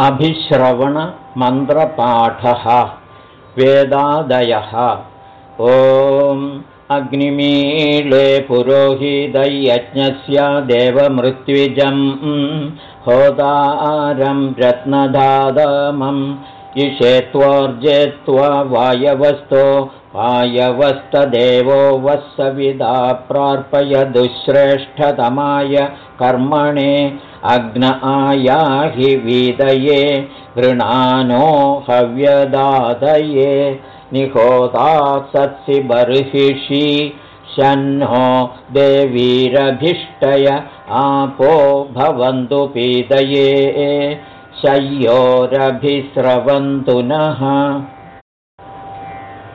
अभिश्रवणमन्त्रपाठः। वेदादयः। ॐ अग्निमीळे पुरोहितयज्ञस्य देवमृत्युजम्। होदारं रत्नधादमम् इषेत्वर्जेत्वा वायवस्तो वायवस्तदेवो वत्सविदा प्रार्पय दुःश्रेष्ठतमाय कर्मणे अग्न आयाहि वीदये गृणानो हव्यदादये निहोता सत्सि बर्हिषि शन्नो देवीरभिष्टय आपो भवन्तु पीतये शय्योरभिस्रवन्तु नः।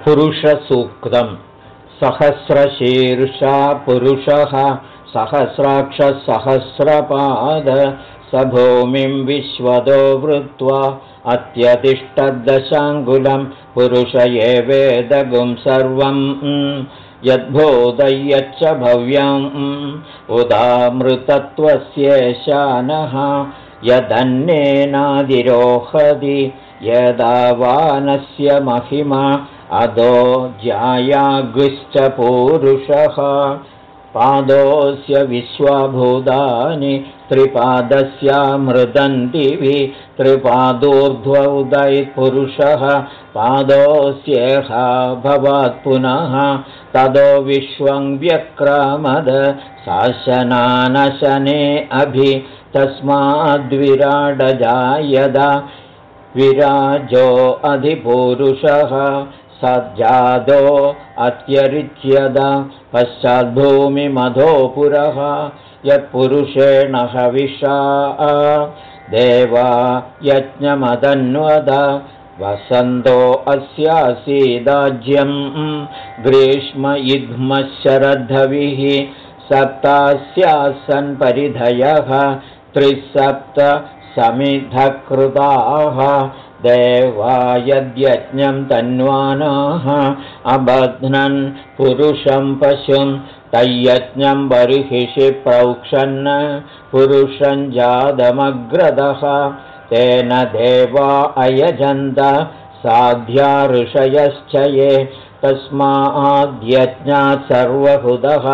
पुरुषसूक्तम् सहस्रशीर्षा पुरुषः सहस्राक्षसहस्रपाद स भूमिं विश्वतो वृत्वा अत्यतिष्ठद्दशाङ्गुलं पुरुष एवेदगुं सर्वं। यद्बोधयच्च भव्यम् उदामृतत्वस्येशानः यदन्नेनादिरोहति यदावानस्य महिमा अदो ज्यायागुश्च पूरुषः पादोऽस्य विश्वभूतानि त्रिपादस्यामृदन्तिवि त्रिपादोर्ध्व पादोऽस्येह भवात् पुनः तदो विश्वं व्यक्रामद शासनानशने अभि तस्माद्विराडजायदा विराजो अधिपूरुषः सज्जादो अत्यरिच्यदा पश्चाद्भूमिमधो पुरः यत्पुरुषेण हविषा देवा यज्ञमदन्वद वसन्तो अस्यासीदाज्यम् ग्रीष्मयुग्मशरद्धविः सप्तास्यासन् परिधयः त्रिसप्त समिधकृताः देवा यद्यज्ञं तन्वानाः अबध्नन् पुरुषं पशुं तय्यज्ञं बर्हिषि प्रौक्षन् पुरुषं जातमग्रदः तेन देवा अयजन्त साध्या ऋषयश्च ये तस्माद्यज्ञात् सर्वहृदः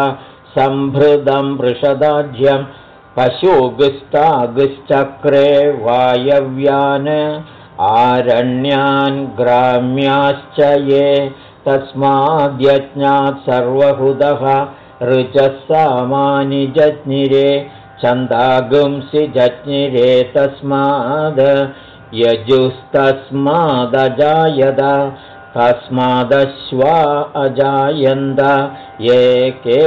सम्भृदं वृषदाज्यं पशुगुस्तागुश्चक्रे वायव्यान् आरण्यान् ग्राम्याश्च ये तस्माद्यज्ञात् सर्वहृदः ऋचः सामानि जज्ञिरे छन्दागुंसि जज्ञिरे तस्माद्। यजुस्तस्मादजायद तस्मादश्वा अजायन्द ये के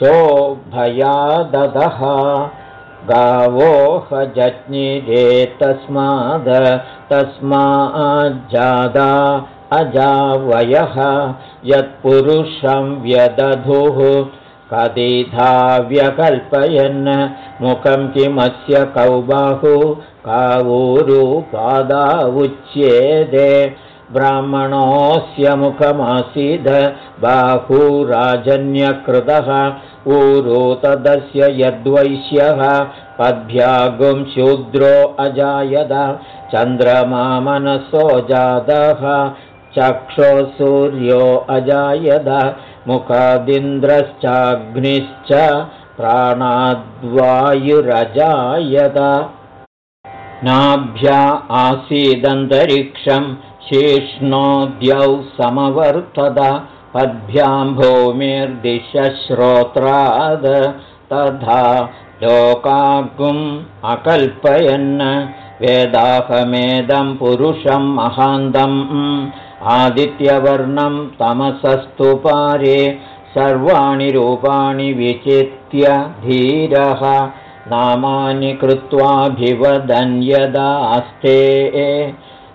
चोभयादधः गावोह जज्ञिरे तस्माद तस्माज्जादा अजावयः यत्पुरुषं व्यदधुः। कदिधा व्यकल्पयन् मुखं किमस्य कौ बाहु कावूरुपादा उच्येदे ब्राह्मणोऽस्य मुखमासीद बाहुराजन्यकृतः ऊरो तदस्य यद्वैश्यः पद्भ्यागुं शूद्रो अजायद चन्द्रमा मनसो जातः चक्षो सूर्यो अजायद मुखादिन्द्रश्चाग्निश्च प्राणाद्वायुरजायद नाभ्या आसीदन्तरिक्षं शीष्णोद्यौ समवर्तद पद्भ्यां भूमिर्दिशश्रोत्राद् तथा लोकागुम् अकल्पयन् वेदाहमेदं पुरुषं महान्तम् आदित्यवर्णं तमसस्तु पारे सर्वाणि रूपाणि विचित्य धीरः नामानि कृत्वाभिवदन् यदास्ते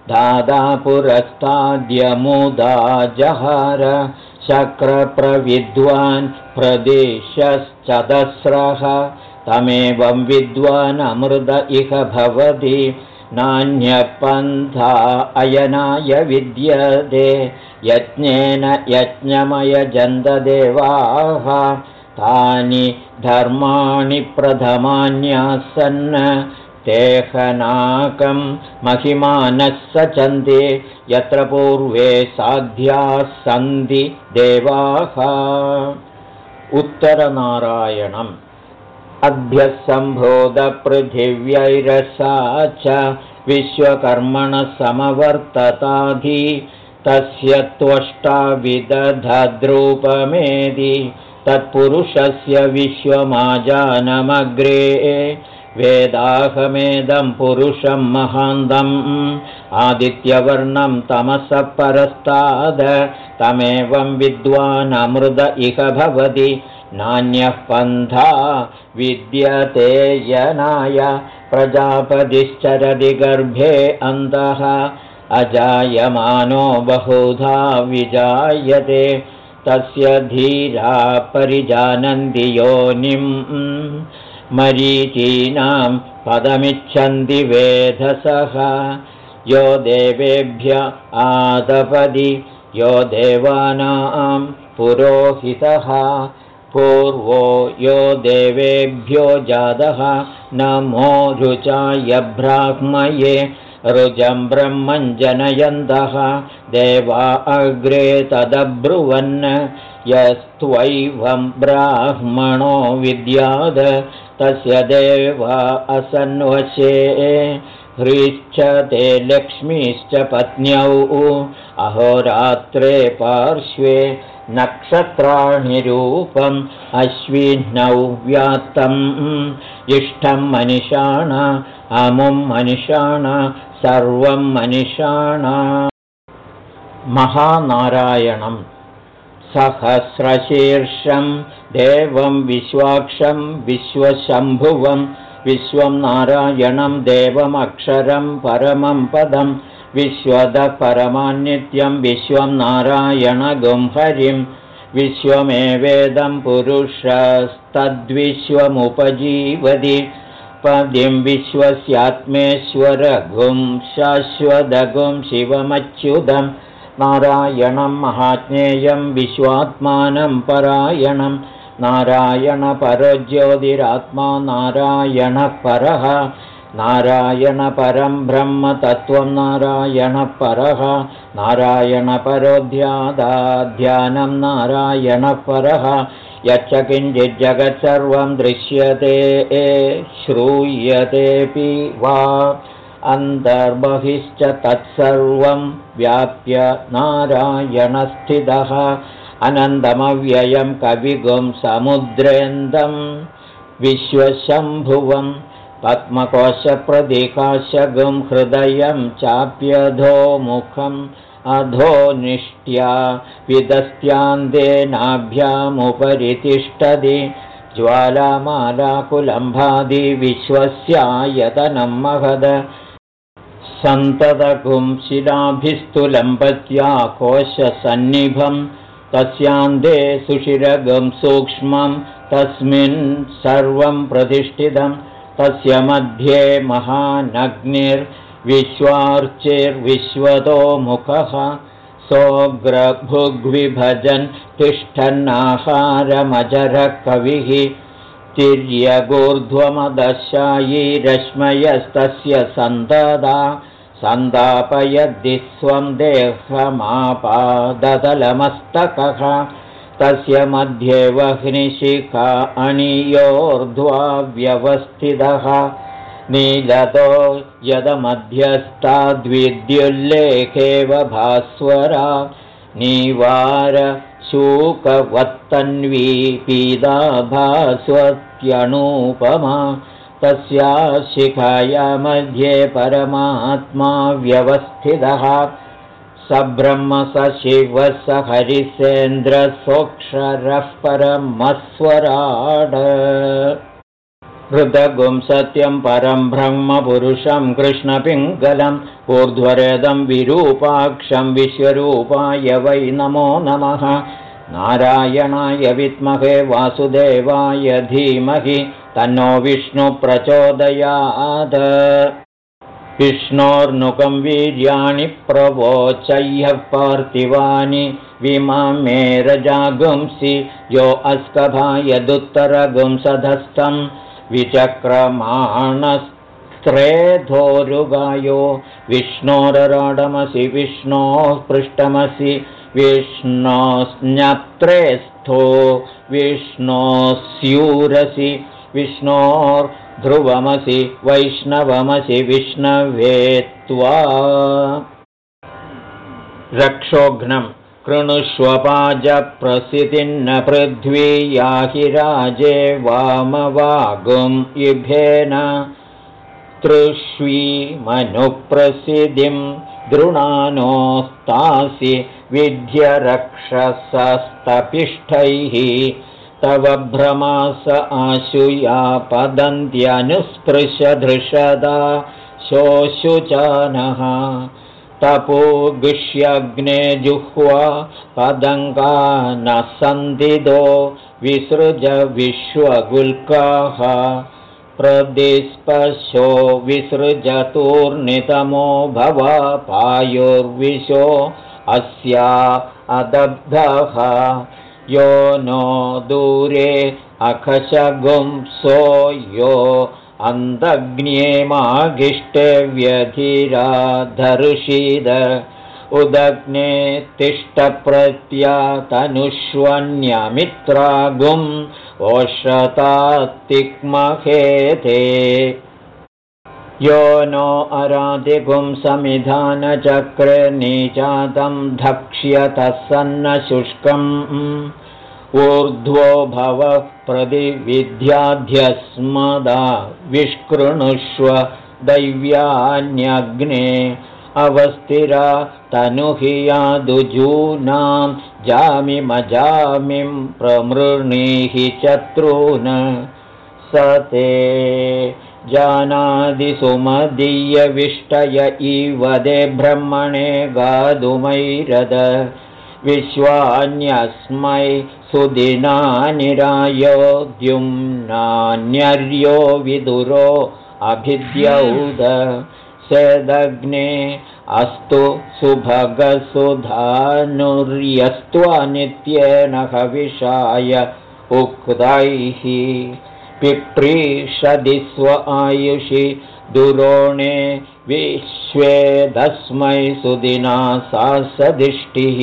दादा पुरस्ताद्यमुदा जहार शक्रप्रविद्वान् प्रदेशश्चतस्रः। तमेवं विद्वान् अमृत इह भवति। नान्यपन्था अयनाय विद्यते। यज्ञेन यज्ञमयजन्तदेवाः तानि धर्माणि प्रथमान्यासन् तेहनाकं महिमानः सचन्ते यत्र पूर्वे साध्याः सन्ति देवाः। उत्तरनारायणम्। अभ्यसम्भोधपृथिव्यैरसा च विश्वकर्मणसमवर्तताधि तस्य त्वष्टाविदधद्रूपमेदि तत्पुरुषस्य विश्वमाजानमग्रे वेदाहमेदं पुरुषं महान्तम् आदित्यवर्णं तमसः परस्ताद तमेवं विद्वानमृद इह भवति। नान्यः पन्था विद्यते यनाय प्रजापतिश्चरदि गर्भे अन्तः। अजायमानो बहुधा विजायते तस्य धीरा परिजानन्ति योनिम् मरीचीनां पदमिच्छन्ति वेधसः। यो देवेभ्य आदपदि यो देवानां पुरोहितः। पूर्वो यो देवेभ्यो जातः नमो रुचाय ब्राह्मये रुजं ब्रह्मं जनयन्तः। देवा अग्रे तदब्रुवन् यस्त्वैवं ब्राह्मणो विद्याद तस्य देवा असन्वशे। ह्रीश्च ते लक्ष्मीश्च पत्न्यौ। अहोरात्रे पार्श्वे नक्षत्राणि रूपम् अश्विनौ व्यात्तम् इष्टं मनिषाण अमुं मनिषाण सर्वं मनिषाण। महानारायणम् सहस्रशीर्षं देवं विश्वाक्षं विश्वशम्भुवं विश्वं नारायणं देवमक्षरं परमं पदं विश्वदः परमान्नित्यं विश्वं नारायणगुंहरिं विश्वमेवेदं पुरुषस्तद्विश्वमुपजीवति पदिं विश्वस्यात्मेश्वरगुं शाश्वतगुं शिवमच्युतम् नारायणं महाज्ञेयं विश्वात्मानं परायणं। नारायणपरो ज्योतिरात्मा नारायणपरः नारायणपरं ब्रह्मतत्त्वं नारायणपरः नारायणपरोध्यादाध्यानं नारायणपरः यच्च किञ्चिज्जगत्सर्वं दृश्यते श्रूयतेऽपि वा अन्तर्बहिश्च तत्सर्वं व्याप्य नारायणस्थितः अनन्तमव्ययं कविगुं समुद्रेन्दं विश्वशम्भुवं पद्मकोशप्रदिकाशगुं हृदयं चाप्यधोमुखम् अधो निष्ट्या विदस्त्यान्तेनाभ्यामुपरि तिष्ठति ज्वालामालाकुलम्भादिविश्वस्यायतनं महद सन्ततकुं शिलाभिस्तुलम्बत्या कोशसन्निभं तस्यान्ते सुशिरगं सूक्ष्मं तस्मिन् सर्वं प्रतिष्ठितं तस्य मध्ये महानग्निर्विश्वार्चिर्विश्वतो मुखः सोऽग्रभुग्विभजन् तिष्ठन्नाहारमजरः कविः तिर्यगूर्ध्वमदशायी रश्मयस्तस्य सन्तदा सन्दापयद्धि स्वं देहमापादतलमस्तकः। तस्य मध्ये वह्निशिखा अणियोर्ध्वा व्यवस्थितः। नीलतो यदमध्यस्ताद्विद्युल्लेखेव भास्वरा। निवार शूकवत्तन्वी पीदाभास्वत्यणूपमा तस्या शिखाया मध्ये परमात्मा व्यवस्थितः। स ब्रह्म स शिवः स हरिसेन्द्रसोऽक्षरः परमस्वराड हृदगुं सत्यं परं ब्रह्मपुरुषं कृष्णपिङ्गलम् ऊर्ध्वरेदं विरूपाक्षं विश्वरूपाय वै नमो नमः। नारायणाय विद्महे वासुदेवाय धीमहि तन्नो विष्णुप्रचोदयाद विष्णोर्नुकं वीर्याणि प्रवोचह्यः पार्थिवानि विमामेरजागुंसि यो अस्कभायदुत्तरगुंसधस्थम् विचक्रमाणस्तत्त्वं स्त्रेधोरुगायो विष्णोरराडमसि विष्णोः पृष्ठमसि विष्णोस्न्यत्रेस्थो विष्णोस्यूरसि विष्णोर्ध्रुवमसि वैष्णवमसि विष्णवे त्वा रक्षोघ्नम् कृणुष्वपाजप्रसितिन्न पृथ्वी याहि राजे वामवागुं युभेन तृष्वीमनुप्रसिद्धिं दृणानोस्तासि विध्यरक्षसस्तपिष्ठैः तव भ्रमास आशुया पदन्त्यनुस्पृशधृषदा शोशुचानः तपोगुष्यग्ने जुह्वा पदङ्गा न सन्दिदो विसृज विश्वगुल्काः। प्रदिस्पशो विसृजतोर्नितमो भव पायुर्विशो अस्या अदब्धः। यो नो दूरे अखशगुंसो यो अन्धग्न्ये व्यधिरा धरुषीद उदग्ने तिष्ठप्रत्या तनुष्वन्यमित्रागुम् ओषतात्तिक्महेते यो नो अराधिगुं समिधानचक्रे नीचातं धक्ष्यतः सन्न शुष्कम् ऊर्ध्वो भव प्रतिविद्याध्यस्मदा विष्कृणुष्व दैव्यान्यग्ने अवस्थिरा तनुहियादुजूनां जामिमजामिं प्रमृणीहि चत्रून स ते जानादिसुमदीयविष्टय इव दे ब्रह्मणे गादुमैरद विश्वान्यस्मै सुदिनानिरायोद्युम्नान्यर्यो विदुरो अभिद्यौद सेदग्ने अस्तु सुभगसुधानुर्यस्त्वनित्येन हविषाय उक्तैः पिप्रीषदि स्व आयुषि दुरोणे विश्वेदस्मै सुदिना सा सदिष्टिः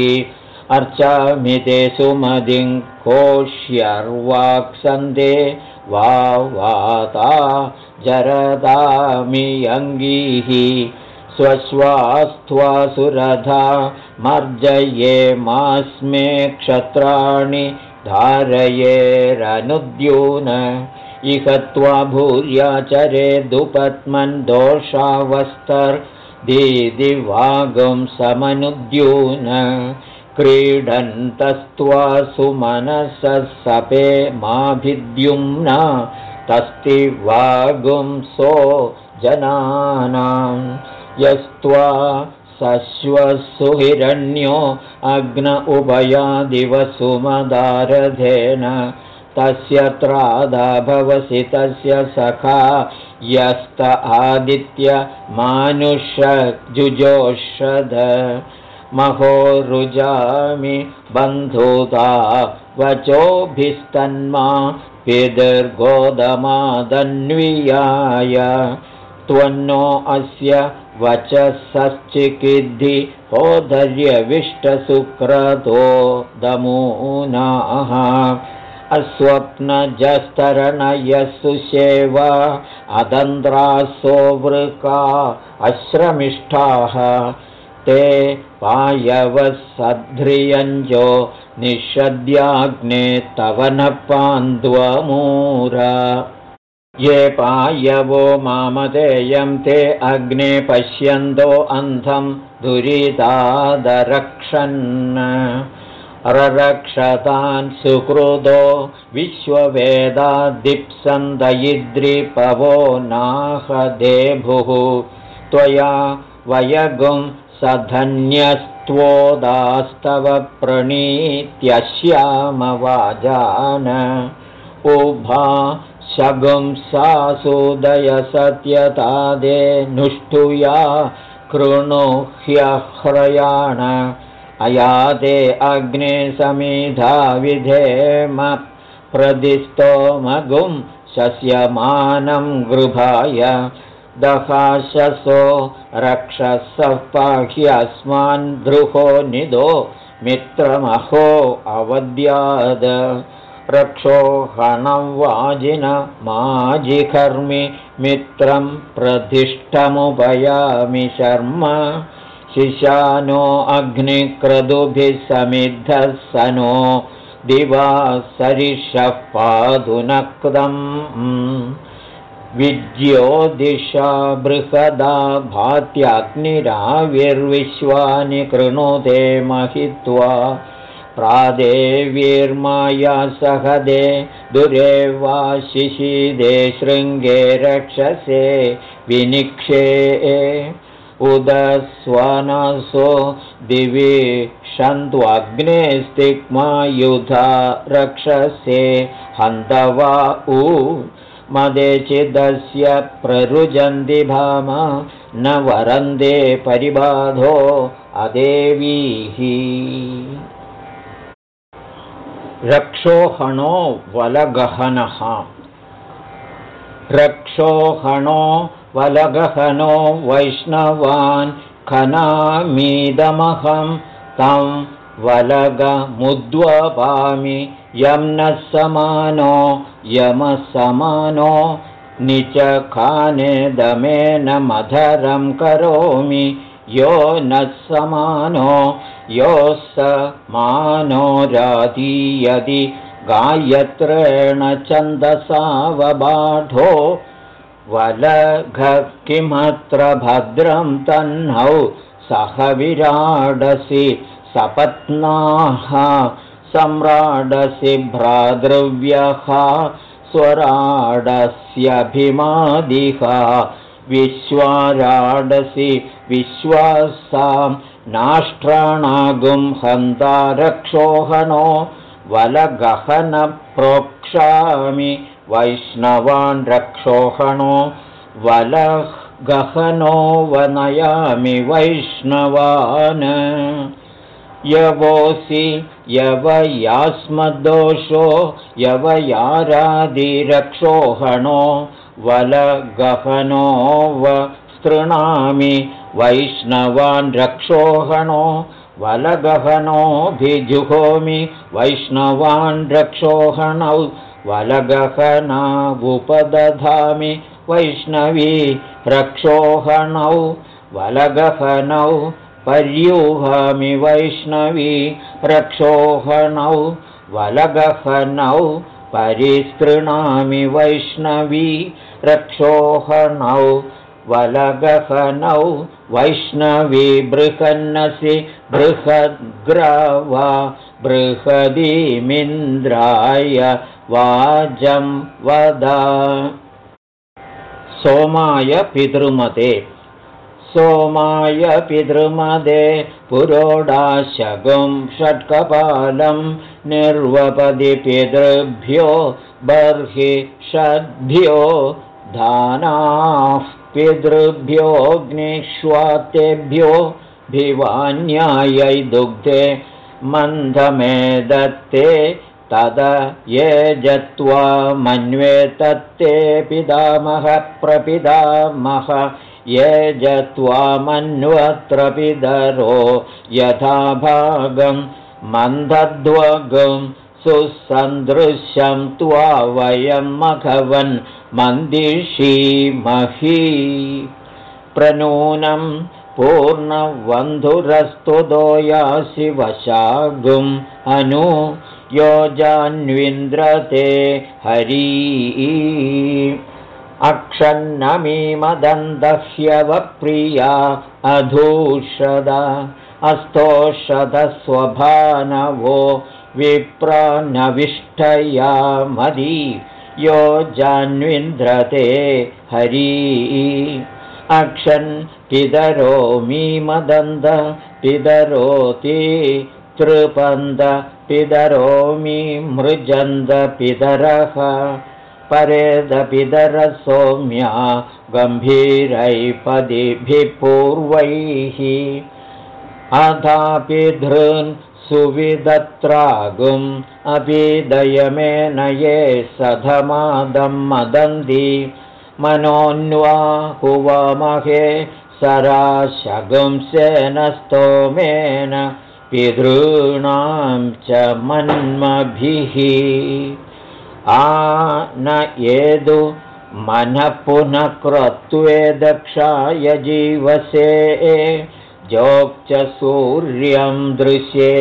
अर्चामिते सुमदिं कोश्यर्वाक्सन्दे वा वाता जरदामि अङ्गीः स्वश्वास्त्वा सुरधा मर्जये मास्मे क्षत्राणि धारयेरनुद्यून इह त्वा भूर्याचरे दुपत्मन् दोषावस्तर्दीदिवागं समनुद्यून क्रीडन्तस्त्वा सुमनसः सपे माभिद्युम्ना तस्तिवागुंसो जनानां। यस्त्वा सश्वसुहिरण्यो अग्न उभयादिवसुमदारधेन तस्य त्रादा भवसि तस्य सखा यस्त आदित्य मानुषजुजोषध महोरुजामि बन्धुता वचोभिस्तन्मा पितर्गोदमादन्वियाय त्वन्नो अस्य वचसश्चिकिद्धि होदर्यविष्टसुक्रतो दमूनाः। अस्वप्नजस्तरणयः सेवा अदन्द्रासो वृका अश्रमिष्ठाः ते पायवसध्रियञ्जो निषद्याग्ने तव न पान्द्वमूर ये पायवो मामदेयं ते अग्ने पश्यन्तो अन्धं दुरितादरक्षन्। ररक्षतान् सुकृदो विश्ववेदादिप्सन्दयिद्रिपवो नाहदेभुः। त्वया वयगुं सधन्यस्त्वोदास्तव प्रणीत्यश्यामवाजान। उभा शगुंसासुदय सत्यतादे नुष्ठुया कृणुह्यह्रयाण। अयाते अग्ने समिधा विधेम प्रदिस्तोमगुं शस्यमानं गृभाय दहाशसो रक्षसः पाह्यस्मान् द्रुहो निदो मित्रमहो अवद्याद रक्षोहणं वाजिनमाजिकर्मि मित्रं प्रधिष्ठमुपयामि शर्म। शिशानो अग्निक्रदुभिः समिद्धः स नो दिवा सरिषः पादुनक्तम् विज्यो दिशा बृहदा भात्याग्निराविर्विश्वानि कृणुते महित्वा प्रादेवीर्माया सहदे दुरे वा शिशिदे शृङ्गे रक्षसे विनिक्षे। उदस्वनसो दिवि शन्त्वग्ने स्तिग्मायुधा रक्षसे हन्तवा उ मदेचिदस्य प्ररुजन्ति भाम न वरन्दे परिबाधो अदेवीः रक्षोहणो वलगहनः। रक्षोहणो वलगहनो वैष्णवान् खनामीदमहं तं वलगमुद्वपामि यं न समानो यमसमानो निचखानेदमेन मधरं करोमि। यो न समानो योः स मानो गायत्रेण छन्दसावबाढो। वलघ किमत्र भद्रं तह्नौ सह विराडसि सपत्नाः सम्राडसि भ्रातृव्यः स्वराडस्यभिमादिः विश्वाराडसि विश्वासां नाष्ट्राणागुं हन्तारक्षोहणो वलगहनप्रोक्षामि वैष्णवान् रक्षोहणो वलगहनो वनयामि वैष्णवान् यवोऽसि यवयास्मद्दोषो यवयारादिरक्षोहणो वलगहनो व स्तृणामि वैष्णवान् रक्षोहणो वलगहनोऽभिजुहोमि वैष्णवान् रक्षोहणौ वलगहनावुपदधामि वैष्णवी रक्षोहणौ वलगहनौ पर्यूहामि वैष्णवी रक्षोहणौ वलगहनौ परिस्तृणामि वैष्णवी रक्षोहणौ वलगहनौ वैष्णवी बृहन्नसि बृहद्ग्रवा बृहदीमिन्द्राय वाजं वद। सोमाय पितृमते सोमाय पितृमदे पुरोडाशगुं षट्कपालं निर्वपदि पितृभ्यो बर्हि षड्भ्यो धानाः पितृभ्योऽग्निष्वातेभ्यो भिवान्यायै दुग्धे मन्धमे दत्ते तद ये जत्वा मन्वे तत्ते पितामह प्रपितामह ये जत्वा मन्वत्र पितरो यथा भागं मन्दध्वगं सुसन्दृश्यं त्वा वयं मघवन् मन्दिषीमही प्रनूनं पूर्णवन्धुरस्तुतो यासि वशागुम् अनु योजान्विन्द्रते हरी अक्षन्नमीमदन्तह्यवप्रिया अधूषद अस्तोषदस्वभानवो विप्रनविष्टया मदी योजान्विन्द्रते हरी। अक्षन् पितरो मीमदन्द पितरोति तृपन्द पितरोमि मृजन्द पितरः परेदपितरसौम्या गम्भीरैपदिभिः पूर्वैः। अधापिधृन् सुविदत्रागुम् अपि दयमेन ये सधमादं मदन्ति। मनोन्वा हुवमहे सराशगुंसेन स्तोमेन पितॄणां च मन्मभिः न येदु मनः पुनः क्रत्वे दक्षाय जीवसे जोक् सूर्यं दृश्ये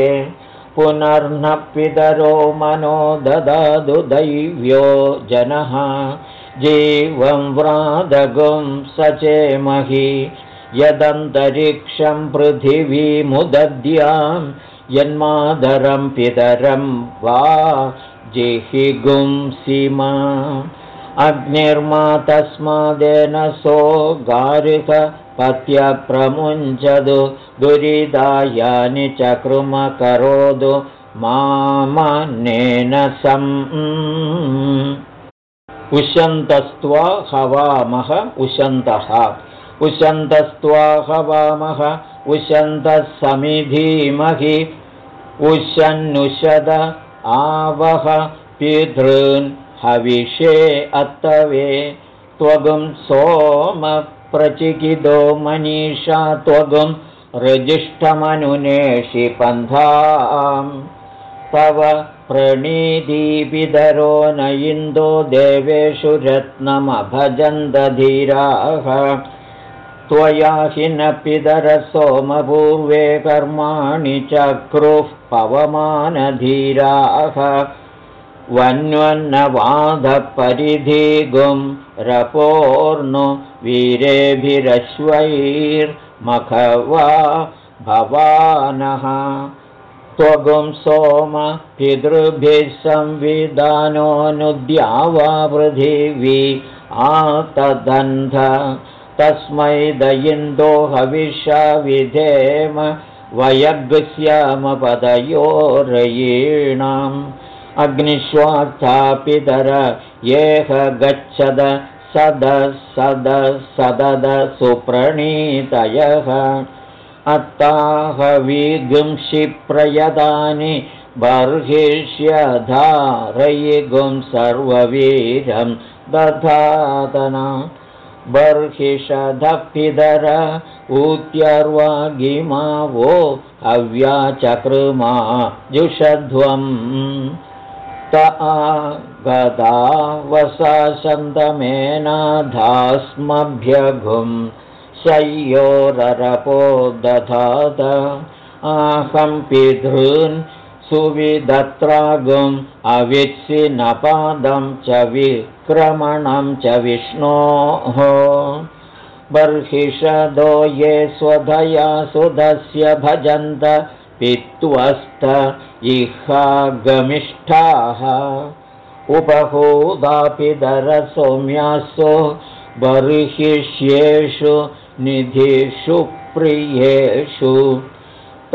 पुनर्न पितरो मनो ददातु दैव्यो जनः जीवं व्रादगुं सचेमहि यदन्तरिक्षं पृथिवीमुदद्यां यन्मादरं पितरं वा जिहिगुंसिमा अग्निर्मा तस्मादेन सो गारिकपत्यप्रमुञ्चतु दुरिदायानि चकृमकरोतु मामनेन सम्। उशन्तस्त्वा हवामः उशन्तः उशन्तस्त्वा हवामः उशन्तः समिधीमहि उशन्नुषद आवह पितॄन् हविषे अत्तवे त्वगुं सोमप्रचिकिदो मनीषा त्वगुं रजिष्ठमनुनेषि पन्थाम्। तव प्रणीदीपिदरो न इन्दो देवेषु रत्नमभजन्दधीराः त्वया हि न पितरसोमपूर्वे कर्माणि चक्रुः पवमानधीराः। वन्वन्नवाधपरिधिगुं रपोर्नु वीरेभिरश्वैर्मखवा भवानः। त्वगुं सोम पितृभिः संविधानोऽनुद्यावा पृथिवी आतदन्ध तस्मै दयिन्दो हविषा विधेम वयग्स्यामपदयोरयीणाम् अग्निष्वार्थापितर येह गच्छद सद सद सदद सुप्रणीतयः। अत्ताहविगुंषिप्रयदानि बर्हिष्यधारयिगुं सर्ववीरं दधातना बर्हिषधपिदर ऊत्यर्वागिमा वो हव्याचकृमा जुषध्वम् त गदा वसाशन्तमेनाधास्मभ्यघुं शय्योररपो दधात। आहं पितॄन् सुविदत्रागुम् अवित्सि नपादं च विक्रमणं च विष्णोः। बर्हिषदो ये स्वधया सुधस्य भजन्त पित्वस्त इहागमिष्ठाः। उपहूदापिदरसौम्यासो बर्हिष्येषु निधिषु प्रियेषु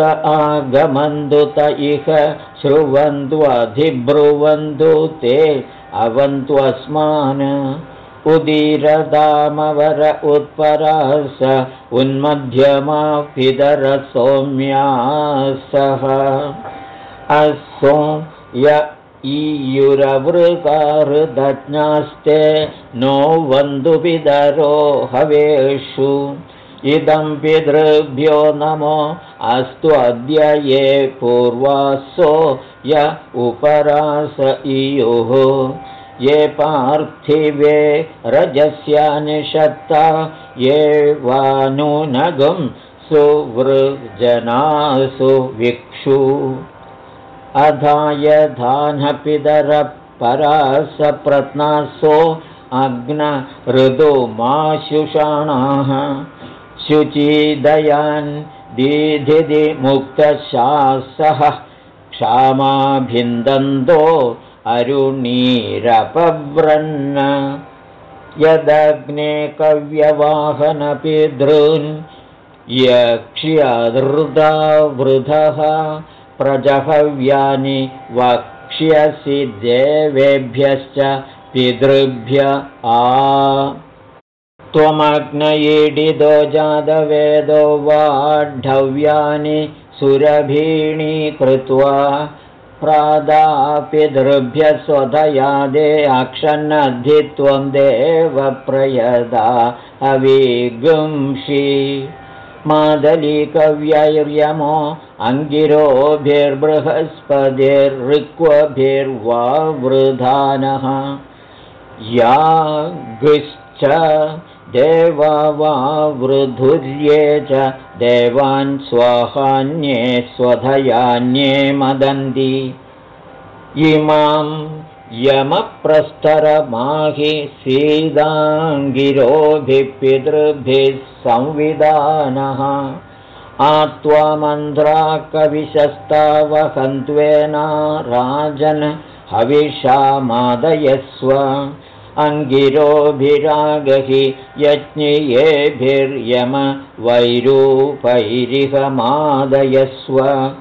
आगमन्तु त इह श्रुवन्त्वधिब्रुवन्तु ते अवन्त्वस्मान् उदीरदामवर उत्परास उन्मध्यमा पितरसौम्यासः असो य ईयुरवृकारदज्ञास्ते नो वन्दुपितरो हवेषु। इदं पितृभ्यो नमो अस्तु अद्य ये पूर्वासो य उपरास इयुः। ये पार्थिवे रजस्यानिषत्ता ये वानुनगं सुवृजनासु विक्षु। अधाय धानपितरपरासप्रत्नासो अग्न ऋदुमाशुषाणाः शुचिदयान् दीधिमुक्तशासः क्षामाभिन्दन्तो अरुणीरपव्रन्न। यदग्ने कव्यवाहनपितॄन् यक्ष्यधृदा वृधः प्रजहव्यानि वक्ष्यसि देवेभ्यश्च पितृभ्य आ त्वमग्नयीडिदो जातवेदो वाढव्यानि सुरभीणी कृत्वा प्रादापितृभ्य स्वधयादे अक्षन्नद्धि त्वं देवप्रयदा अविगुंषि। मादलीकव्यैर्यमो अङ्गिरोभिर्बृहस्पतिर्ऋक्वभिर्वा वृधानः। या गृश्च देवा वा वृधुर्ये च देवान् स्वाहान्ये स्वधयान्ये मदन्ति। इमां यमप्रस्तरमाहि सीदाङ्गिरोभिः पितृभिः संविधानः। आत्वा मन्त्रा कविशस्तावहन्त्वेना राजन् हविषामादयस्व अङ्गिरोभिरागहि यज्ञियेभिर्यम वैरूपैरिहमादयस्व।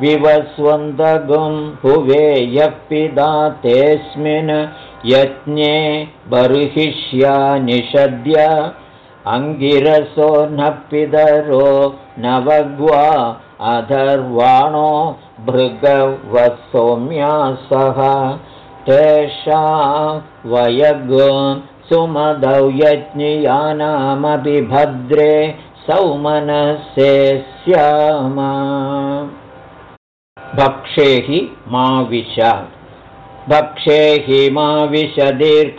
विवस्वन्दगुं हुवे यः पिता तेऽस्मिन् यज्ञे बर्हिष्या निषद्य। अङ्गिरसो न पितरो नवग्वा अधर्वाणो भृगवसौम्या सह। तेषा वयगुं सुमदौ यज्ञियानामपि भद्रे सौमनसे स्याम भक्षे हि मा विश। भक्षे हि मा विशदीर्घयुत्वाय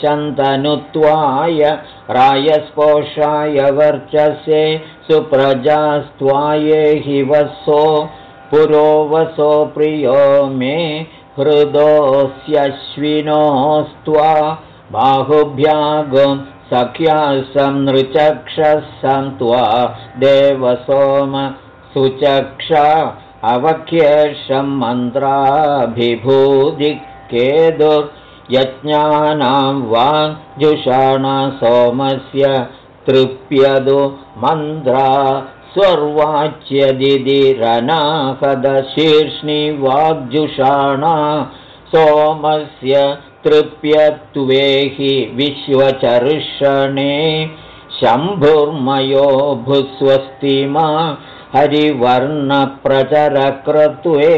शन्तनुत्वाय रायस्पोषाय वर्चसे सुप्रजास्त्वाये हि वसो पुरो वसो प्रियो मे हृदोऽस्यश्विनोऽस्त्वा बाहुभ्यागुं सख्यासं नृचक्षसं त्वा देवसोम सुचक्ष अवख्येषं मन्त्राभिभूदिकेदुर्यज्ञानां वा जुषाणा सोमस्य तृप्यदु मन्त्रा स्वर्वाच्यदिदिरनाहदशीर्ष्णि वाग्जुषाणा सोमस्य तृप्यत्वे हि विश्वचर्षणे शम्भुर्मयो भुस्वस्तिमा हरिवर्णप्रचरक्रत्वे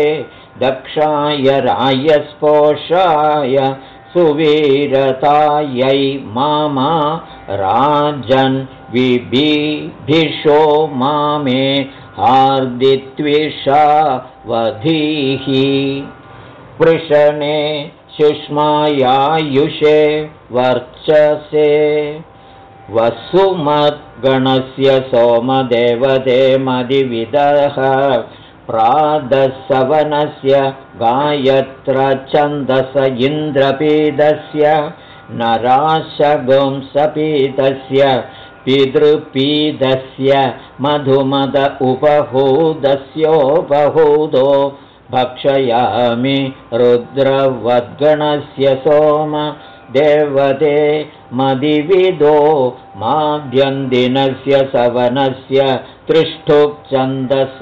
दक्षाय रायस्पोषाय सुवीरतायै मामा राजन् विबिभिषो मामे हार्दित्विषा वधीः पृषणे सुष्मायायुषे वर्चसे। वसुमद्गणस्य सोमदेवते मदिविदः। प्रादसवनस्य गायत्रछन्दस इन्द्रपीदस्य नराशगुंसपीतस्य पितृपीदस्य मधुमद उपहूदस्योपहूदो भक्षयामि रुद्रवद्गणस्य सोम देवते मदिविदो माभ्यन्दिनस्य सवनस्य त्रिष्ठुप्छन्दस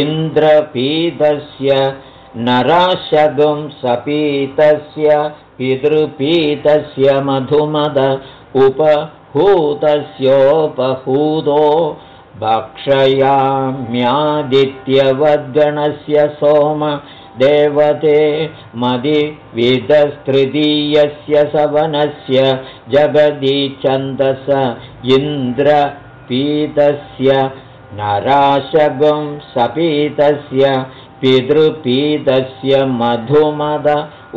इन्द्रपीतस्य नराशगुं सपीतस्य पितृपीतस्य मधुमद उपहूतस्योपहूतो भक्षयाम्यादित्यवद्गणस्य सोम देवते मदिविदस्तृतीयस्य सवनस्य छन्दस इन्द्रपीतस्य नराशगं सपीतस्य पितृपीतस्य मधुमद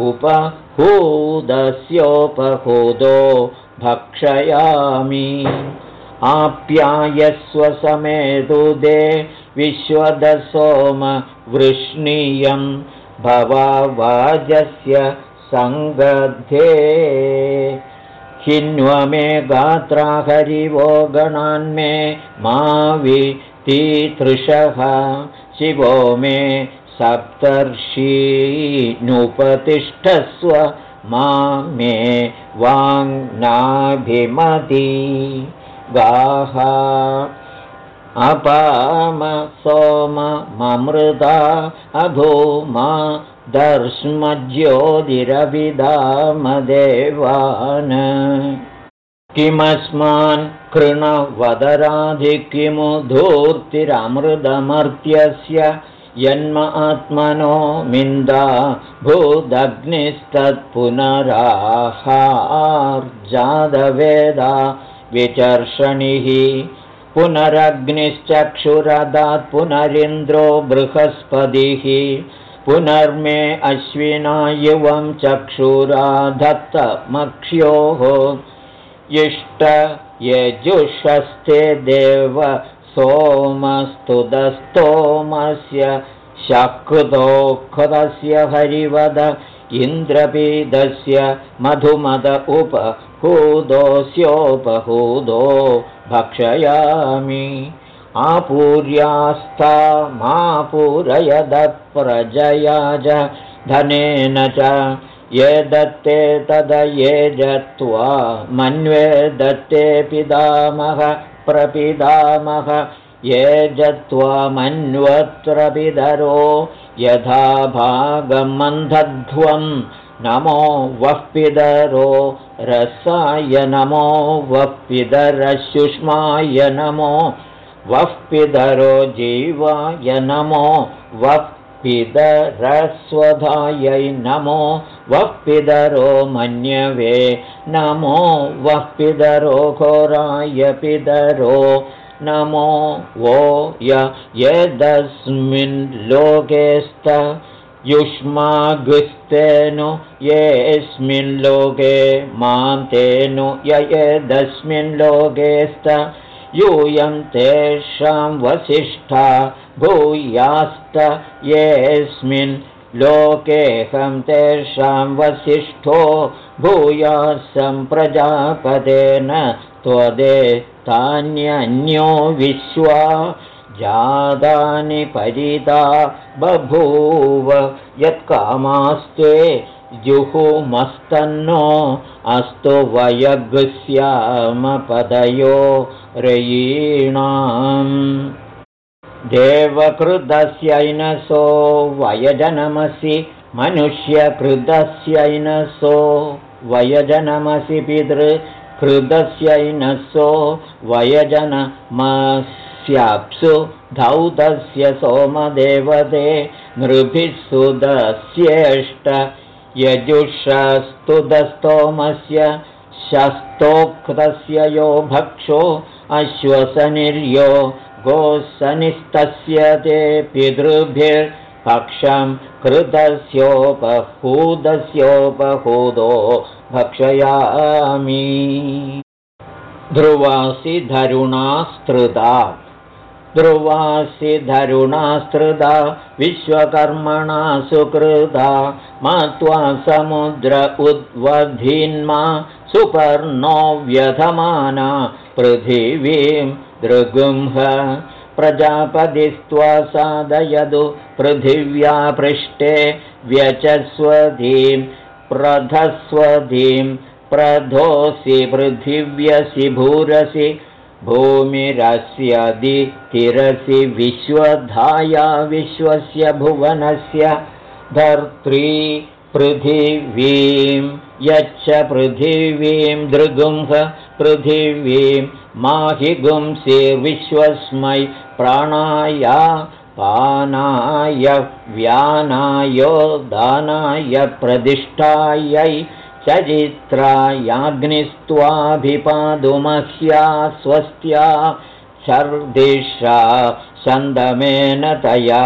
उपहूदस्योपहूदो भक्षयामि। आप्यायस्वसमेतुदे विश्वदसोमवृष्णीयं भवावाजस्य सङ्गध्ये हिन्वमे गात्रा हरिवो गणान्मे मा वितीतृषः शिवो मे सप्तर्षीनुपतिष्ठस्व मा मे वाङ्नाभिमती गाः अपाम सोम ममृता अभूमा दर्श्मज्योतिरभिधामदेवान् किमस्मान् कृणवदराधिकिमु धूर्तिरमृतमर्त्यस्य यन्म आत्मनो मिन्दा भूदग्निस्तत्पुनराहार्जादवेदा विचर्षणिः पुनरग्निश्चक्षुरदात् पुनरिन्द्रो बृहस्पतिः पुनर्मे अश्विना युवं चक्षुराधत्तमक्ष्योः इष्ट यजुषस्ते देव सोमस्तुतस्तोमस्य शकृतोऽस्य हरिवद इन्द्रपीदस्य मधुमद उपहूदोऽस्योपहूदो भक्षयामि। आपूर्यास्था मापूरयदप्रजया च धनेन च ये दत्ते तद ये जत्वा मन्वे दत्ते पितामह प्रपिदामः ये जत्वा मन्वत्र पितरो यथा भागमन्धध्वं नमो वः पितरो रसाय नमो वः पितरशुष्माय नमो वः पितरो जीवाय नमो वः पितरस्वधायै नमो वः पितरो मन्यवे नमो वः पितरो घोराय पितरो नमो वो यदस्मिन् लोकेस्त युष्मागुस्तेनु येऽस्मिन् लोके मां तेनु यदस्मिन् लोकेस्त यूयं तेषां वसिष्ठा भूयास्त येऽस्मिन् लोकेऽहं तेषां वसिष्ठो भूयासं प्रजापदेन त्वदे तान्यन्यो विश्वा जातानि परिता बभूव यत्कामास्ते जुहुमस्तन्नो अस्तु वयगस्यामपदयो रयीणाम्। देवकृतस्यैनसो वयजनमसि मनुष्यकृतस्यैनसो वयजनमसि पितृकृतस्यैनसो वयजनमस्याप्सु धौतस्य सोमदेवते नृभिः सुदस्येष्ट यजुषस्तुदस्तोमस्य शस्तोक्तस्य यो भक्षो अश्वसनिर्यो गोसनिस्तस्य ते पितृभिर्भक्षं कृतस्योपहूदस्योपहूदो भक्षयामि। ध्रुवासि धरुणास्तृदा ध्रुवासि धरुणास्तृदा विश्वकर्मणा सुकृता मत्वा समुद्र उद्वधीन्मा सुपर्णो व्यधमाना पृथिवीं दृगुंह प्रजापतिस्त्वा साधयतु पृथिव्या पृष्ठे व्यचस्वधीं प्रधस्वधीं प्रधोसि पृथिव्यसि भूरसि भूमिरस्यदि तिरसि विश्वधाया विश्वस्य भुवनस्य धर्त्री पृथिवीं यच्च पृथिवीं दृगुंह पृथिवीं माहिगुंसि विश्वस्मै प्राणाय पानाय व्यानायो दानाय प्रतिष्ठायै चरित्रायाग्निस्त्वाभिपादुमह्या स्वस्त्या शर्दिषा सन्दमेन तया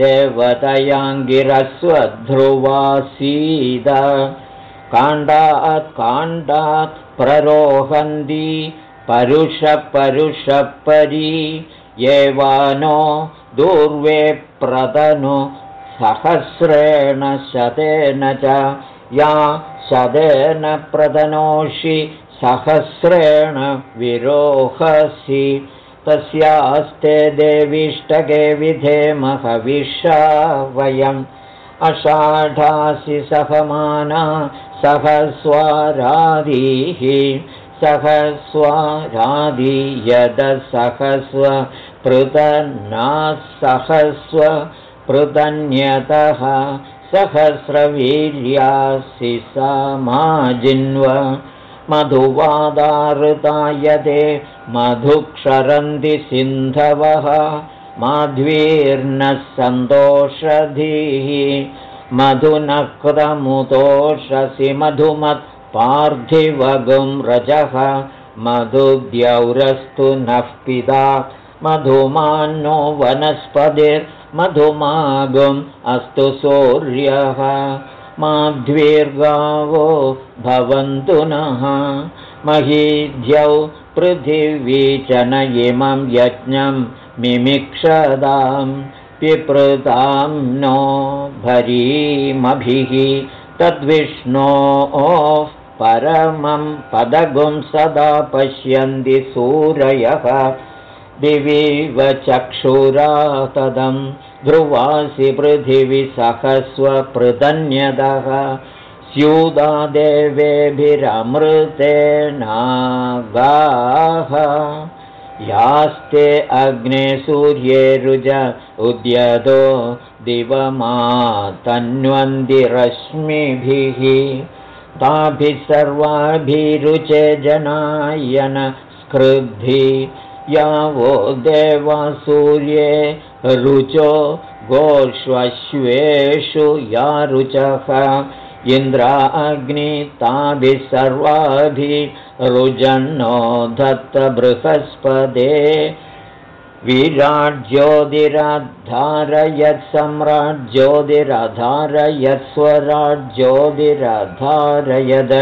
देवतयाङ्गिरस्वध्रुवासीद। काण्डात् काण्डात् प्ररोहन्ति परुषपरुषपरी एवानो दूर्वे प्रदनु सहस्रेण शतेन च या शतेन प्रदनोषि सहस्रेण विरोहसि। तस्यास्ते देवीष्टके विधेमहविषा वयम्। अषाढासि सहमाना सहस्वारादीः सहस्वारादि यदसहस्व पृतन्नासहस्व पृतन्यतः सहस्रवीर्यासि समाजिन्व मधुवादारुतायते मधुक्षरन्ति सिन्धवः माध्वीर्नः सन्तोषधीः मधुनक्रमुतोषसि मधुमत्पार्थिवगुं रजः मधुद्यौरस्तु नः पिता मधुमान्नो वनस्पतिर्मधुमागुम् अस्तु सूर्यः। माध्वीर्गावो भवन्तु नः। महीध्यौ पृथिवी च न इमं यज्ञं मिमिक्षदां पिपृतां नो भरीमभिः। तद्विष्णोः परमं पदगुं सदा पश्यन्ति सूरयः दिवीव चक्षुरा तदं ध्रुवासि पृथिवि सहस्वपृतन्यदः स्यूदा देवेभिरमृतेनागाः यास्ते अग्ने सूर्ये रुज उद्यतो दिवमातन्वन्दिरश्मिभिः। ताभिः सर्वाभिरुचे जनायन स्कृद्धि यावो देवासूर्ये रुचो गोष्वश्वेषु या रुचः। इन्द्रा अग्निताभिः सर्वाभिरुजन्नो दत्तबृहस्पदे विराज्योतिराधारयत्सम्राज्योतिरधारयत्स्वराज्योतिरधारयद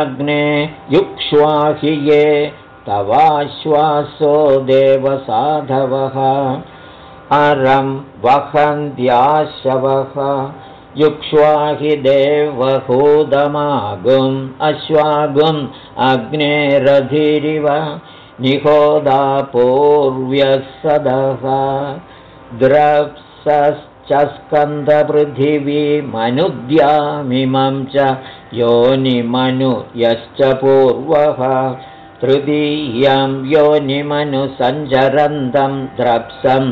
अग्ने युक्ष्वाहि ये तवाश्वासो देवसाधवः। अरं वहन्त्याशवः युक्ष्वाहि देवहूदमागुम् अश्वागुम् अग्नेरधिरिव। निहोदा पूर्व्यः सदः द्रप्सश्च स्कन्धपृथिवीमनुद्यामिमं च योनिमनु यश्च पूर्वः तृतीयं योनिमनुसञ्चरन्तं द्रप्सं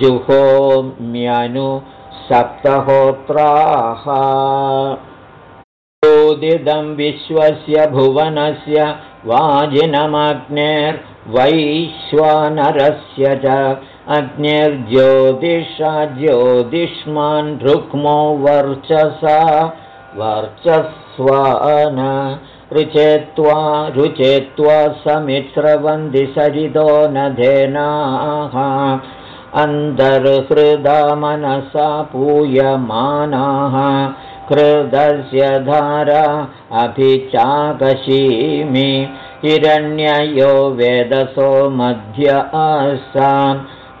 जुहोम्यनु सप्तहोत्राः। चोदिदं विश्वस्य भुवनस्य वाजिनमग्नेर्वैश्वानरस्य च अग्निर्ज्योतिषा ज्योतिष्मान् रुक्मो वर्चसा वर्चस्वान रुचेत्वा रुचेत्वा समिश्रवन्ति सरितो नधेनाः अन्तर्हृदा मनसा पूयमानाः। कृदस्य धारा अभिचाकशीमि। हिरण्ययो वेदसो मध्य आसां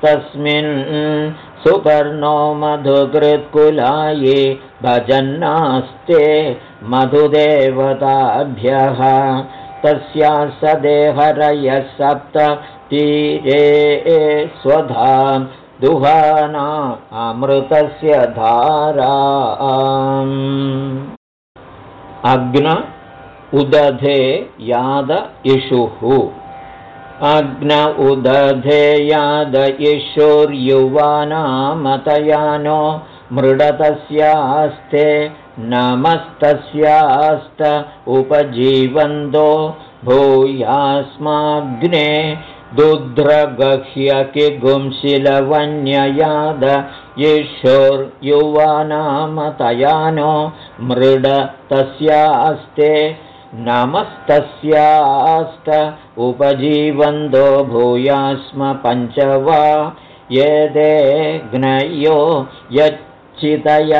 तस्मिन् सुपर्णो मधुकृत्कुलाये भजन्नास्ते मधुदेवताभ्यः। तस्या सदेहरयः सप्त तीरे स्वधां। दुहाना अमृतस्य धारा। अग्न उदधे याद इषुः। अग्न उदधे याद इषुर्युवानामतयानो मृडतस्यास्ते नमस्तस्यास्त उपजीवन्दो भूयास्माग्ने दुध्रगह्यकिगुंशिलवन्ययाद ईशोर्युवानामतयानो मृड तस्यास्ते नमस्तस्यास्त उपजीवन्दो भूयास्म पञ्च वा यदेघ्नयो यच्चितय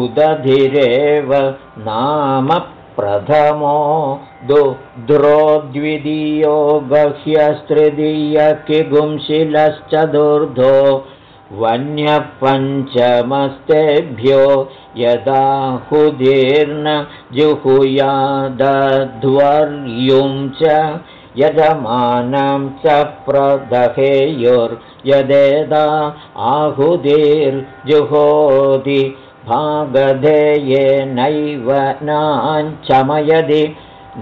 उदधिरेव नाम प्रथमो दुद्रो द्वितीयो गह्यस्तृतीयकिगुंशिलश्चतुर्धो वन्यपञ्चमस्तेभ्यो यदाहुदीर्न जुहुयादध्वर्युं च यजमानं च प्रदहेयुर्यदेदा आहुदीर्जुहोति भागधेयेनैव नाञ्चमयदि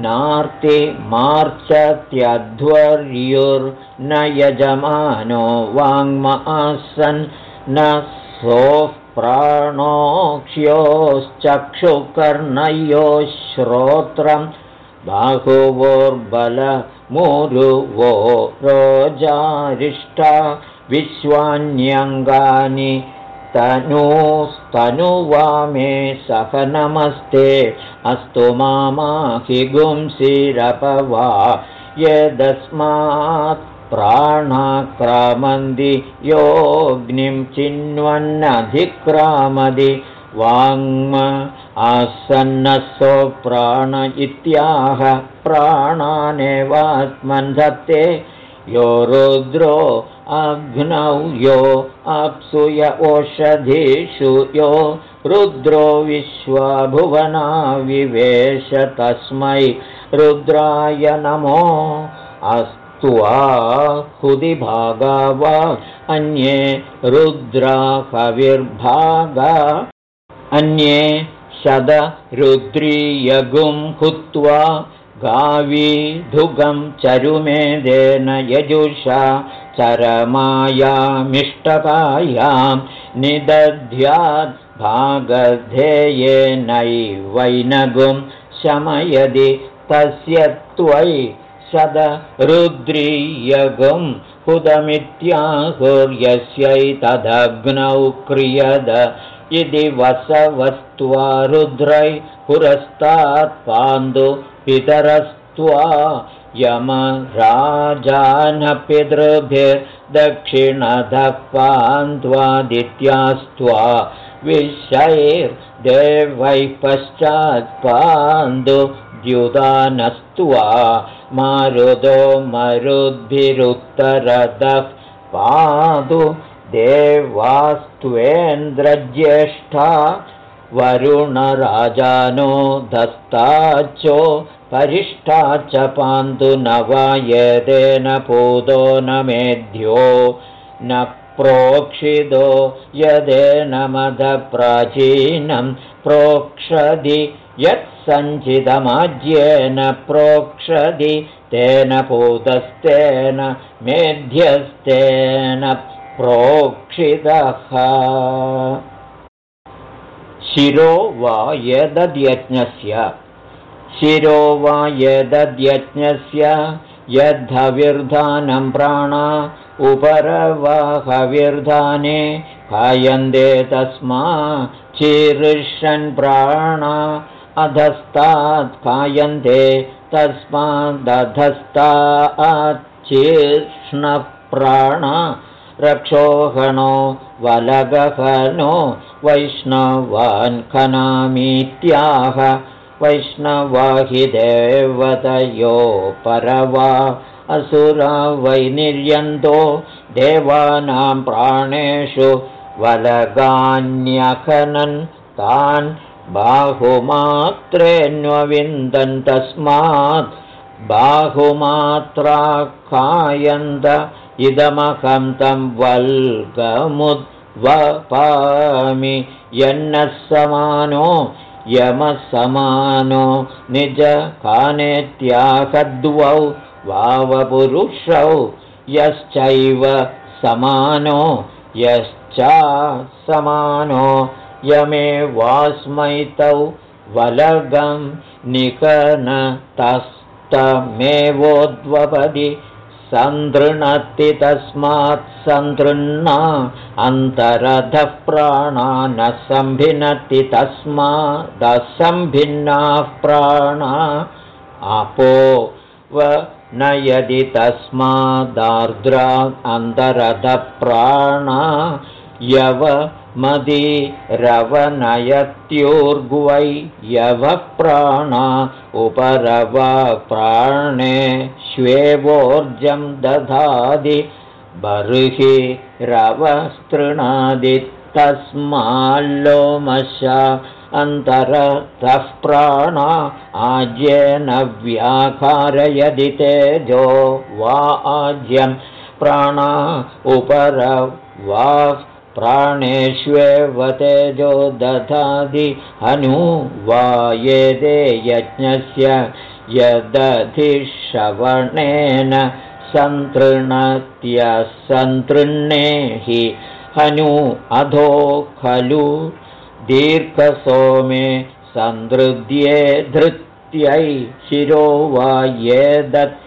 नार्ति मार्चत्यध्वर्युर्न यजमानो वाङ्म आसन् न सोः प्राणोक्ष्योश्चक्षुकर्णयोः श्रोत्रं बाहुवोर्बलमुरुवो रोजारिष्टा विश्वान्यङ्गानि तनूस्तनुवा मे सह नमस्ते। अस्तु मामाहि गुंसिरपवा। यदस्मात् प्राणाक्रामन्ति योऽग्निं चिन्वन्नधिक्रामदि वाङ्म आसन्नसो प्राण इत्याह प्राणानेवात्मन् धत्ते यो रुद्रो अग्नौ यो अप्सुय ओषधीषु यो रुद्रो विश्वभुवना विवेश तस्मै रुद्राय नमो अस्तु हुदिभागा वा अन्ये रुद्रा कविर्भागा। अन्ये शदरुद्रीयगुं हुत्वा गावीधुगं चरुमेदेन यजुषा चरमायामिष्टकायां निदध्यात् भागधेयेनैवैनगुं शमयदि तस्य त्वयि शदरुद्रीयगुं हुदमित्याहुर्यस्यैतदग्नौ क्रियद इति वसवस्त्वा रुद्रै पुरस्तात् पान्दु पितरस्त्वा यमराजानपितृभिर्दक्षिणधः पान्द्वादित्यास्त्वा विषैर्देवैः पश्चात् पान्दु द्युदानस्त्वा मारुदो मरुद्भिरुत्तरदः पादु देवास्त्वेन्द्रज्येष्ठा वरुणराजानो दस्ताचो परिष्ठा च पान्तु न वा यदेन पूतो न मेध्यो न प्रोक्षितो यदेन मदप्राचीनं प्रोक्षदि यत्सञ्चितमाज्येन प्रोक्षदि तेन पूतस्तेन मेध्यस्तेन प्रोक्षितः। शिरो वा यदद्यज्ञस्य शिरो वा यदद्यज्ञस्य यद्धविर्धानं प्राणा उपरवाहविर्धाने खायन्ते तस्मा चिऋषन् प्राणा अधस्तात् खायन्ते तस्मादधस्ताच्चीर्ष्णप्राणा रक्षोहणो वलगहनो वैष्णवान् खनामीत्याह वैष्णवा हि देवतयो परवा असुरा वैनिर्यन्तो देवानां प्राणेषु वलगान्यखनन् तान् बाहुमात्रेऽन्वविन्दन् तस्मात् बाहुमात्राखायन्त इदमहं तं वल्गमुद्वपामि यन्नः समानो यमः समानो निजकानेत्याहद्वौ वावपुरुषौ यश्चैव समानो यश्चा समानो यमे वास्मैतौ वलगं निकनतस्तमेवोद्वपदि सन्दृणति तस्मात् सन्दृह्णा अन्तरधः प्राणा न सम्भिनति तस्मादसम्भिन्नाः प्राणा आपो व नयदि तस्मादार्द्रा अन्तरधप्राणा यव मदिरवनयत्युर्ग्वै यवः प्राणा उपरवा प्राणे श्वेवोर्जं दधादि बर्हि रवस्तृणादि तस्माल्लोमशा अन्तरतः प्राणा आज्येन व्याकारयदि तेजो वा आज्यं प्राणा उपर वा प्राणेष्वेव तेजो दधादि हनु वा येदे यज्ञस्य यदधिश्रवणेन सन्तृणत्यसन्तृह्णे हि हनु अधो खलु दीर्घसोमे सन्दृद्ये धृत्यै शिरो वा येदत्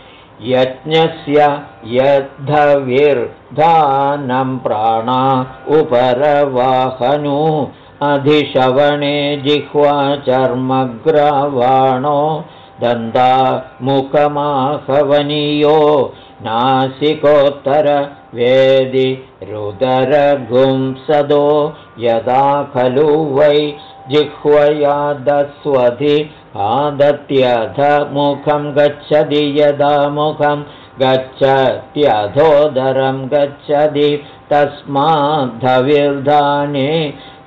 यज्ञस्य यद्धविर्धानं प्राणा उपरवाहनु अधिशवणे जिह्वा चर्मग्रावाणो दन्ता मुखमाहवनीयो नासिकोत्तरवेदि रुदरगुंसदो यदा खलु वै जिह्वयादस्वधि आदत्यध मुखं गच्छति यदा मुखं गच्छत्यधोदरं गच्छति तस्माद्धविर्धाने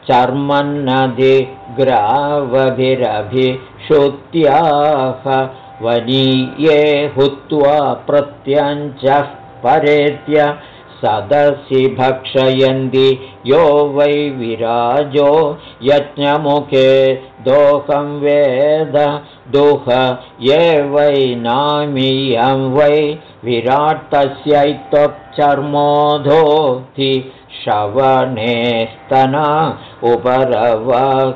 चर्मन्नधिग्रावभिरभिषुत्याह वनीये हुत्वा प्रत्यञ्चः परेत्य सदसि भक्षयन्ति। यो वै विराजो यज्ञमुखे दोहं वेद दुह। ये वै नामीयं वै विराट् तस्यैत्वचर्मोधोति श्रवणेस्तना उपरवग्रावाणो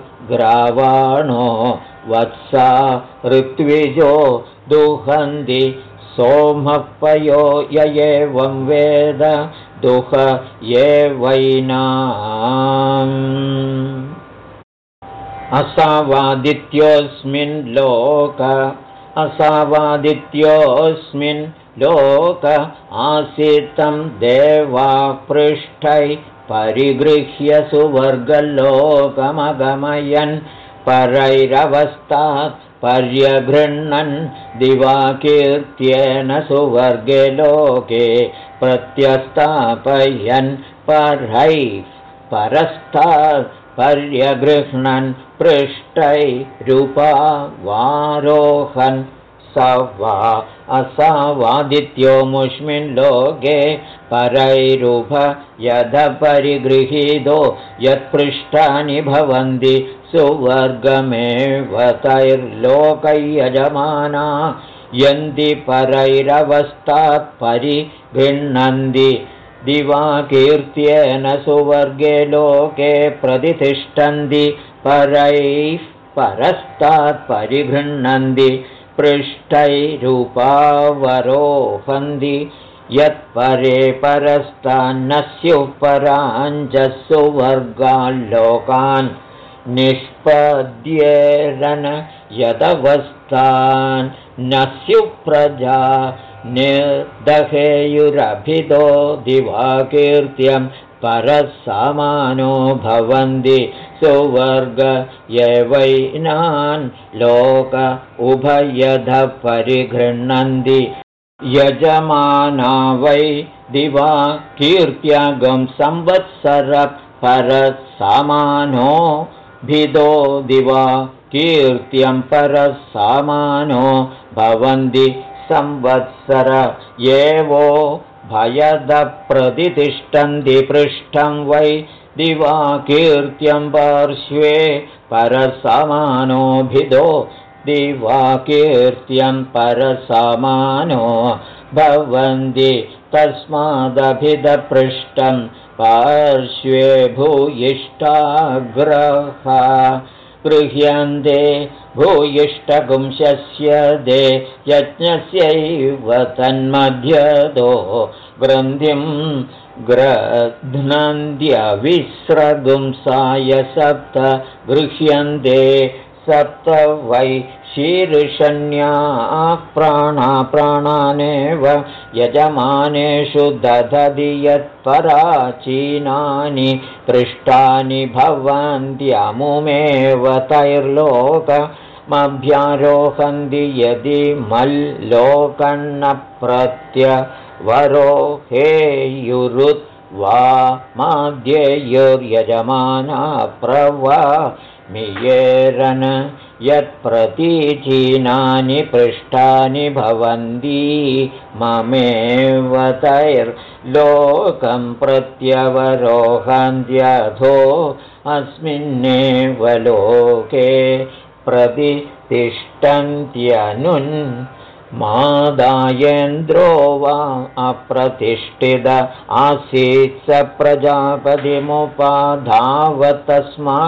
वत्सा ऋत्विजो दुहन्ति सोमपयो य एवं वेद दुह ये वैना असावादित्योऽस्मिन् लोक असावादित्योऽस्मिन् लोक आसीतं देवापृष्ठै परिगृह्य सुवर्गलोकमगमयन् परैरवस्तात् पर्यगृह्णन् दिवाकीर्त्येन सुवर्गे लोके प्रत्यस्तापयन् परैः परस्तात् पर्यगृह्णन् पृष्टैरूपा वारोहन् स वा असावादित्यो मुष्मिन् लोके परैरुभ यदपरिगृहीतो यत्पृष्ठानि भवन्ति सुवर्गमेव तैर्लोकयजमाना यन्ति परैरवस्तात् परिगृह्णन्ति दिवाकीर्त्येन सुवर्गे लोके प्रतिष्ठन्ति परैः परस्तात् परिगृह्णन्ति पृष्ठैरूपावरोहन्ति यत्परे परस्तान्न स्युः पराञ्जसुवर्गाल्लोकान् निष्पद्येरन यदवस्थान् न स्युप्रजा निर्दहेयुरभितो दिवाकीर्त्यं परः भवन्ति सुवर्ग यवैनान् लोक उभयधः परिगृह्णन्ति यजमाना वै दिवा कीर्त्यागं संवत्सर परः भिदो दिवा कीर्त्यं परः सामानो भवन्ति संवत्सर एवो भयदप्रतिष्ठन्ति पृष्ठं वै दिवा कीर्त्यं पार्श्वे परसमानोभिदो दिवा कीर्त्यं परसमानो भवन्ति तस्मादभिदपृष्ठं पार्श्वे भूयिष्ठाग्रह गृह्यन्ते भूयिष्ठगुंशस्य दे यज्ञस्यैव तन्मध्यदो ग्रन्थिं ग्रध्नन्द्यविस्रगुंसाय सप्त गृह्यन्ते सप्त वै शीर्षण्या प्राणा प्राणानेव यजमानेषु दधति यत्पराचीनानि पृष्ठानि भवन्त्यमुमेव तैर्लोकमभ्यारोहन्ति यदि मल्लोकन्नप्रत्यवरोहेयुरुद्वा माध्येयुर्यजमाना प्रवा मियेरन् यत्प्रतीचीनानि पृष्ठानि भवन्ति ममेव तैर्लोकं प्रत्यवरोहन्त्यथो अस्मिन्नेव लोके प्रतितिष्ठन्त्यनुन् मादायेन्द्रो वा अप्रतिष्ठित आसीत् स प्रजापतिमुपाधावतस्मा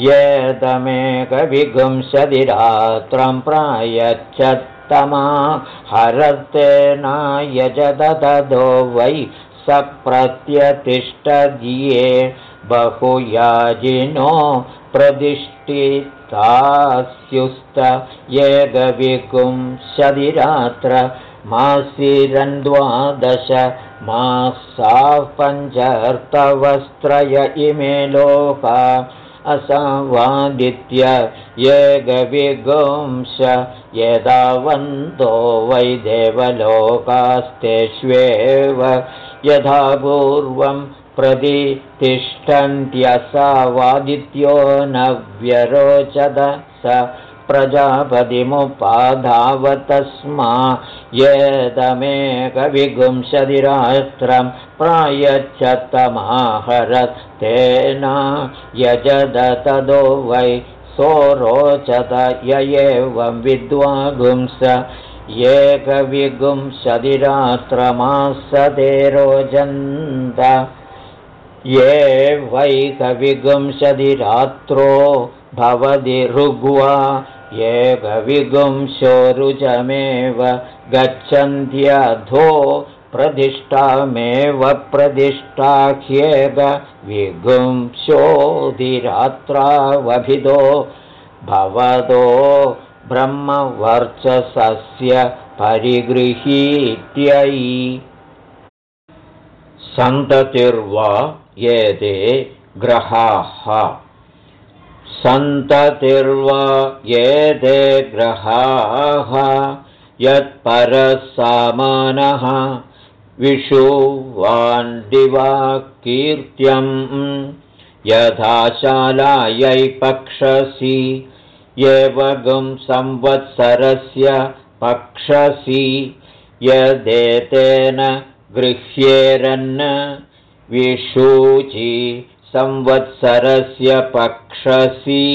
येदमेकविगुंसदिरात्रं प्रायच्छत् तमा हरतेन यजददो वै स प्रत्यतिष्ठद्ये बहुयाजिनो प्रतिष्ठितास्युस्त एकविगुंशदिरात्र मासिरन्द्वादश मासाः पञ्चर्तवस्त्रय इमे लोका असंवादित्य एकविगुंश यदावन्तो वै देवलोकास्तेष्वेव यथा पूर्वं प्रतितिष्ठन्त्यसावादित्यो न व्यरोचद स प्रजापतिमुपाधावतस्मा। येदमेकविगुंशतिरात्रं प्रायच्छतमाहरस्तेन यजद तदो वै सोरोचत य एवं विद्वागुंस। एकविगुंशतिरात्रमासते रोचन्त ये वैकविगुंशतिरात्रो भवति ऋग्वा एकविगुंशोरुचमेव गच्छन्त्यधो प्रतिष्ठामेव प्रतिष्ठाख्येकविगुंशोधिरात्रावभिदो भवतो ब्रह्मवर्चसस्य परिगृहीत्यै सन्ततिर्वा ये ग्रहाः सन्ततिर्वा ये ग्रहाः यत्परसामानः विषुवाण्डिवा कीर्त्यं यथाशालायै पक्षसि एवगुं संवत्सरस्य पक्षसि यदेतेन गृह्येरन् विषूचि संवत्सरस्य पक्षसि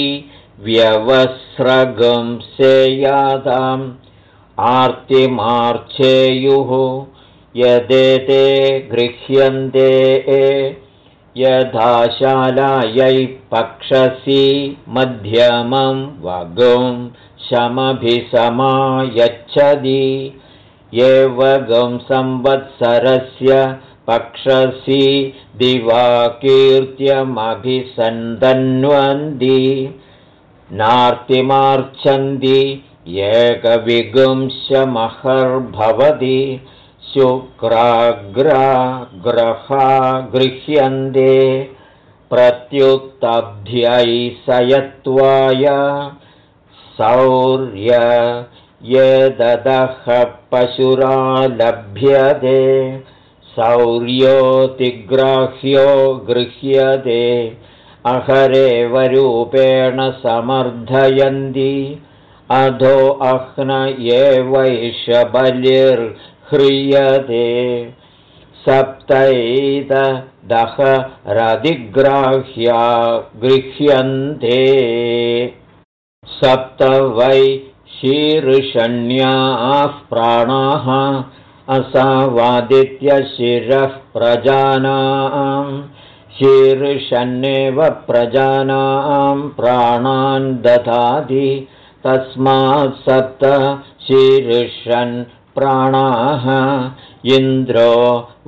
व्यवस्रगंसेयाताम् आर्तिमार्चेयुः यदेते गृह्यन्ते यथाशालायै पक्षसि मध्यमं वगुं शमभिसमायच्छति। एवगं संवत्सरस्य पक्षसि दिवाकीर्त्यमभिसन्दन्वन्ति नार्तिमार्च्छन्ति एकविगुंशमहर्भवति शुक्राग्राग्रहा गृह्यन्ते प्रत्युत्तभ्यै सयत्वाय सौर्य यददः पशुरा लभ्यते सौर्योऽतिग्राह्यो गृह्यते। अहरेव रूपेण समर्थयन्ति। अधो अह्न एवैष ह्रियते रदिग्राह्या गृह्यन्ते। सप्त वै शीर्षण्याः प्राणाः असावादित्यशिरः प्रजानां शीर्षन्नेव प्रजानां प्राणान् दधाति तस्मात् सप्त शीर्षन् प्राणाः इन्द्रो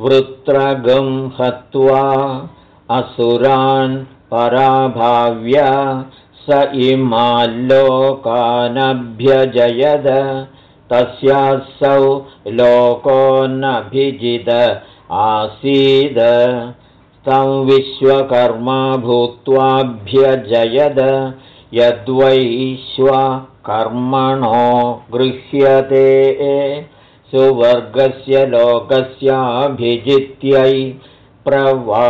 वृत्रगं हत्वा असुरान् पराभाव्य स इमाल्लोकानभ्यजयद तस्यासौ लोकोऽनभिजिद आसीद। तं विश्वकर्मा भूत्वाभ्यजयद यद्वैश्वकर्मणो गृह्यते। सुवर्गस्य लोकस्याभिजित्यै प्रवा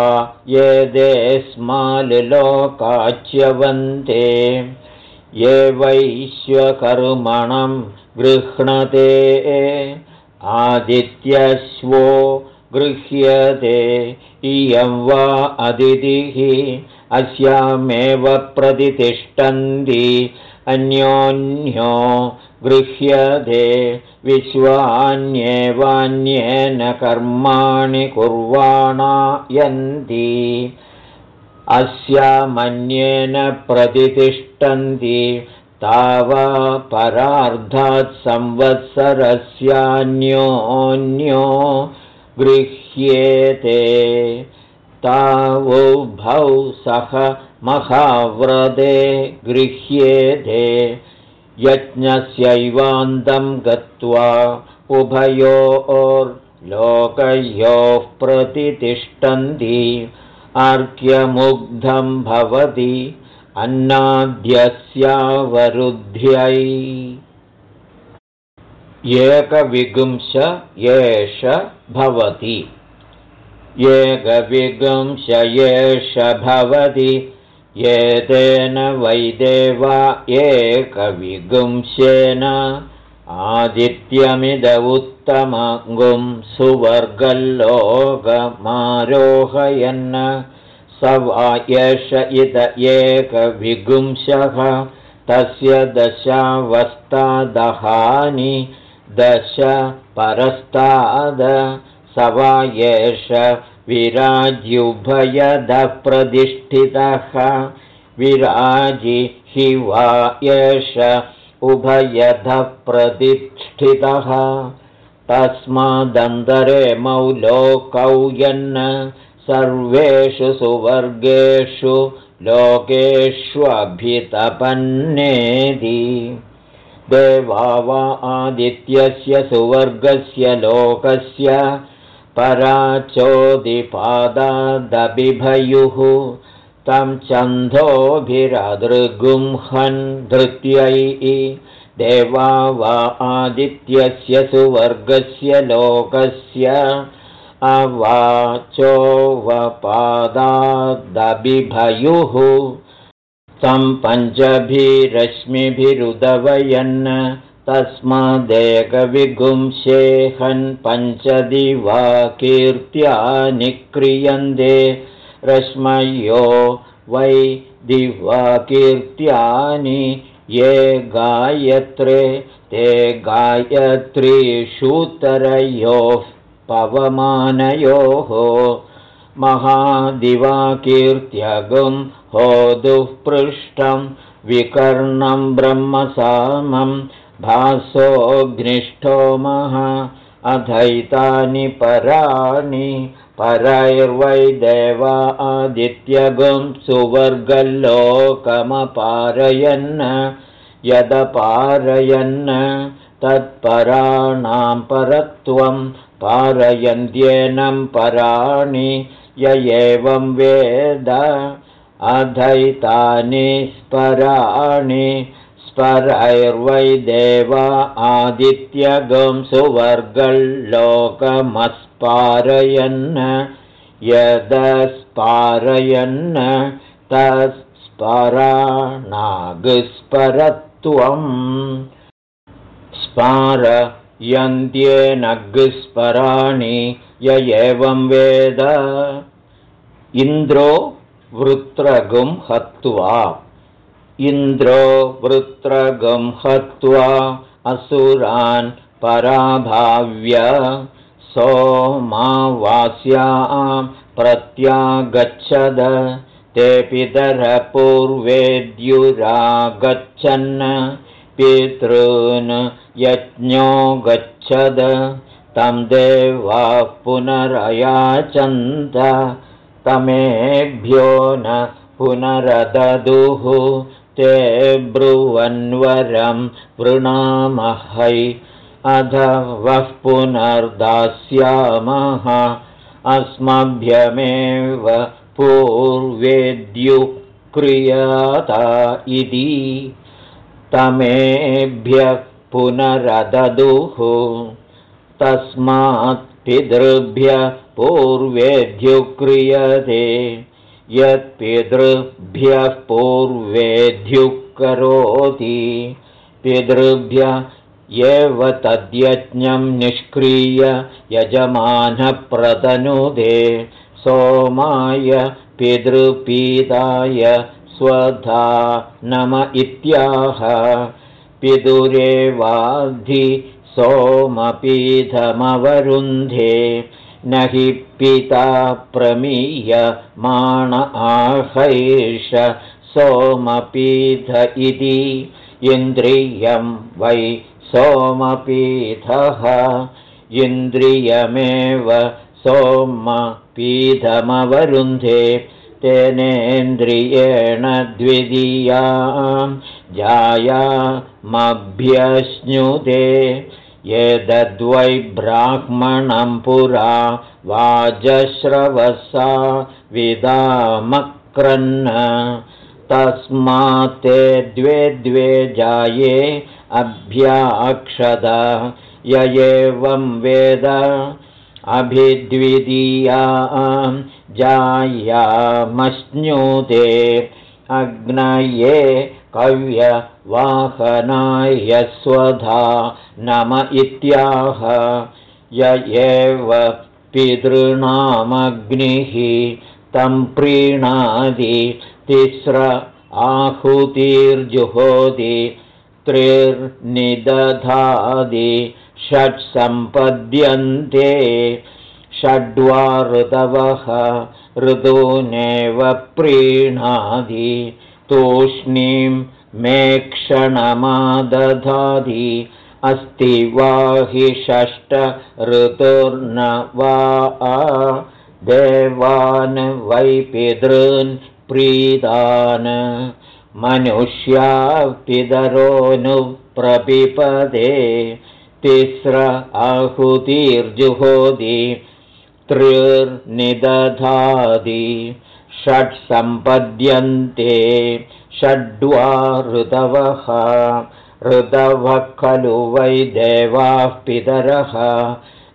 येदेस्माल्लोकाच्यवन्ते ये वैश्वकर्मणं गृह्णते। आदित्यश्वो गृह्यते। इयं वा अदितिः अस्यामेव प्रतितिष्ठन्ति। अन्योन्यो गृह्यते विश्वान्येवान्येन कर्माणि कुर्वाणा यन्ति अस्यामन्येन प्रतितिष्ठन्ति तावपरार्धात् संवत्सरस्यान्योऽन्यो गृह्येते। तावुभौ सह महाव्रते गृह्येते। यज्ञस्यैवान्तं गत्वा उभयोर्लोकयोः प्रतितिष्ठन्ति। अर्घ्यमुग्धं भवति अन्नाद्यस्यावरुद्ध्यै। एकविगुंश एष भवति। एकविगुंश एष भवति। एतेन वैदेवा एकविगुंशेन। आदित्यमिद उत्तमगुं सुवर्गल्लोकमारोहयन् स वा एष इत एकविगुंशः। तस्य दशावस्तादहानि दश परस्ताद स वा एष विराज्युभयदः प्रतिष्ठितः विराजि हि वा एष उभयधः प्रतिष्ठितः तस्मादन्तरे मौलोकौ यन्न सर्वेषु सुवर्गेषु लोकेष्वभितपन्नेदि देवा वा आदित्यस्य सुवर्गस्य लोकस्य पराचोदिपादादभिभयुः। तं चन्धोभिरदृगुंहन् धृत्यैः। देवा वा आदित्यस्य सुवर्गस्य लोकस्य अवाचोवपादादभिभयुः तं पञ्चभिरश्मिभिरुदवयन्। तस्मादेकविगुंसेहन् पञ्चदिवा कीर्त्या निक्रियन्ते रश्मयो वै दिवा कीर्त्यानि ये गायत्रे। ते गायत्रीषूतरयोः पवमानयोः महादिवाकीर्त्यगुं होदुः पृष्ठं विकर्णं ब्रह्मसामं भासोऽग्निष्ठोमः अधैतानि पराणि परैर्वै देवा आदित्यगुं सुवर्गल्लोकमपारयन् यदपारयन् तत्पराणां परत्वं पारयन्त्येनं पराणि य एवं वेद अधैतानि स्पराणि स्परैर्वै देव आदित्यगं सुवर्गल्लोकमस्पारयन् यदस्पारयन् तत्स्पराणागस्परत्वम्। स्पार यन्त्येनग्स्पराणि य एवं वेद। इन्द्रो वृत्रगुं हत्वा। इन्द्रो वृत्रगं हत्वा असुरान् पराभाव्य सोमावास्यां प्रत्यागच्छद। ते पितरपूर्वेद्युरागच्छन् पितॄन् यज्ञो गच्छद। तं देवाः पुनरयाचन्त तमेभ्यो न पुनरददुः। ते ब्रुवन्वरं वृणामहै। अध वः पुनर्दास्यामः। अस्मभ्यमेव पूर्वेद्युक्रियता इति तमेभ्यः पुनरददुः। तस्मात् पितृभ्य पूर्वेद्युक्रियते यत्पितृभ्यः पूर्वेद्युक्करोति पितृभ्य एव तद्यज्ञं निष्क्रिय यजमानप्रतनुदे। सोमाय पितृपीताय स्वधा नम इत्याह। पितुरेवाधि सोमपीठमवरुन्धे न हि पिता प्रमीय माण आहैष सोमपीठ इति। इन्द्रियं वै सोमपीठः इन्द्रियमेव सोमपीठमवरुन्धे तेनेन्द्रियेण द्वितीया जायामभ्यश्नुते एतद्वै ब्राह्मणं पुरा वाजश्रवसा विदामक्रन्न। तस्मात् द्वे द्वे जाये अभ्याक्षद। य एवं वेद अभिद्वितीया जायामश्नुते अग्नये कव्यवाहनाय स्वधा नम इत्याह। य एव पितॄणामग्निः तं प्रीणादि तिस्र आहुतिर्जुहोति त्रिर्निदधादि षट्सम्पद्यन्ते षड्वा ऋतवः ऋतूनेव प्रीणादि तूष्णीं मेक्षणमादधाति अस्ति वा हि षष्ठ ऋतुर्न वा देवान् वै पितॄन् प्रीतान् मनुष्या पितरोऽनुप्रपिपदे तिस्र आहुतिर्जुहोति त्रिर्निदधाति षट्सम्पद्यन्ते षड्वा ऋतवः ऋतवः खलु वै देवाः पितरः।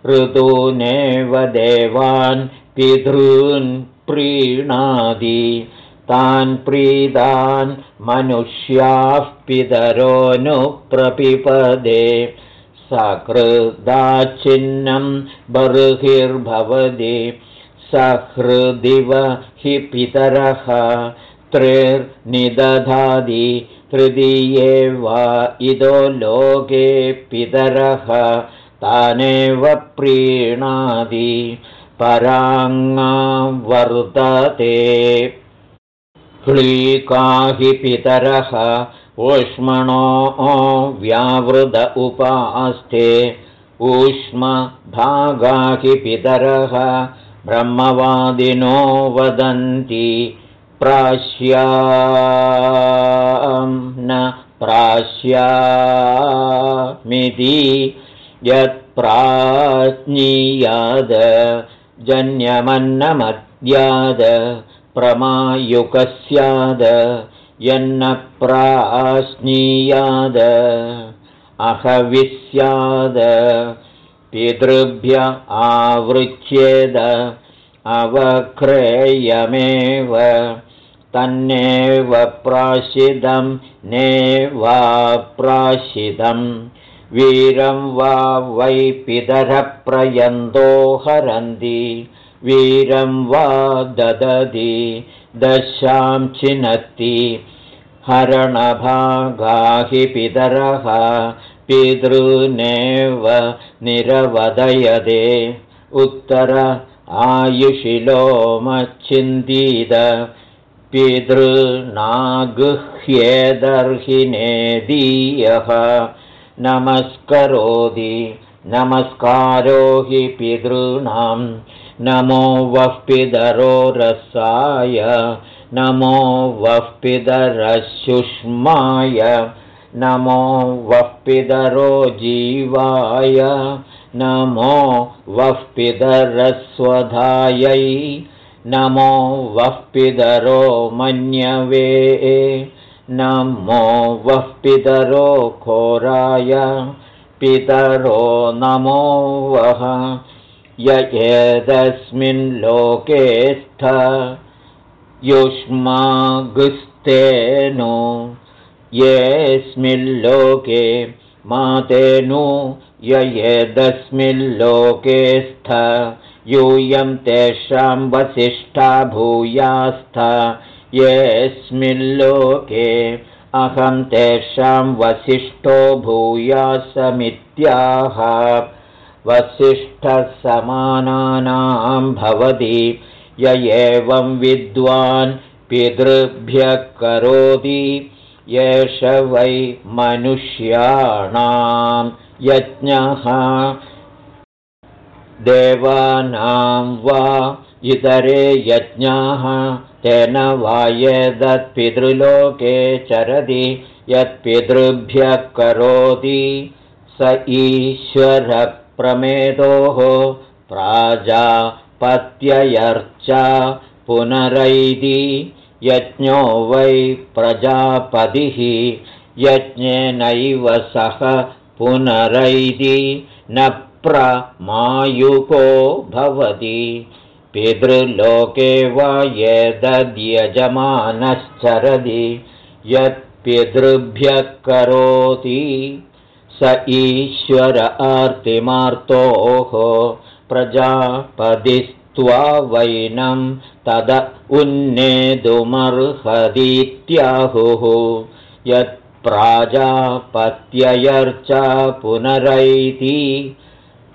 ऋतूनेव देवान् पितॄन् प्रीणादि। तान् प्रीतान् मनुष्याः पितरोऽनुप्रपिपदे सकृदाच्छिन्नं बर्हिर्भवति सहृदिव हि पितरः त्रिर्निदधादि तृतीये वा इदो लोके पितरः तानेव प्रीणादि पराङ्गा वर्तते। क्लीका हि पितरः ऊष्मणो व्यावृत उपास्ते ऊष्मभागा हि पितरः ब्रह्मवादिनो वदन्ति प्राश्या न प्राश्यामिति यत्प्राज्ञीयाद जन्यमन्नमद्याद प्रमायुकस्याद यन्न प्राश्नीयाद अहविस्याद पितृभ्य आवृच्येद अवक्रेयमेव तन्नेव प्राशिदं नेवाप्राशिदं वीरं वा वै पितरप्रयन्तो हरन्ति वीरं वा ददति दशां चिनत्ति हरणभागाहि पितरः पितॄनेव निरवदयदे। उत्तर आयुषिलोमच्छिन्दीद पितॄनागुह्येदर्हिनेदीयः। नमस्करोति नमस्कारो हि पितॄणां नमो वः पितरो रसाय नमो वः पितरशुष्माय नमो वः पितरो जीवाय नमो वः पितरस्वधायै नमो वः पितरो मन्यवे नमो वः पितरो घोराय पितरो नमो वः य एतस्मिन् लोके स्थ युष्मागुस्तेनो येऽस्मिल्लोके मातेनु य एतस्मिल्लोके स्थ यूयं तेषां वसिष्ठा भूयास्थ येऽस्मिल्लोके अहं तेषां वसिष्ठो भूयासमित्याह वसिष्ठसमानानां भवति। य एवं विद्वान् पितृभ्यः करोति। एष वै मनुष्याणां यज्ञः। देवानां वा इतरे यज्ञाः। तेन वा यदत्पितृलोके चरति यत्पितृभ्यः करोति। स ईश्वरप्रमेदोः प्राजापत्ययर्चा पुनरैदि यज्ञो वै प्रजापतिः यज्ञेनैव सह पुनरैदि न प्रमायुको भवति। पितृलोके वा यदद्यजमानश्चरति यत्पितृभ्यः करोति स ईश्वर आर्तिमार्तोः प्रजापदिस्त्वा वैनं तद उन्नेतुमर्हदीत्याहुः यत्प्राजापत्ययर्चा पुनरैति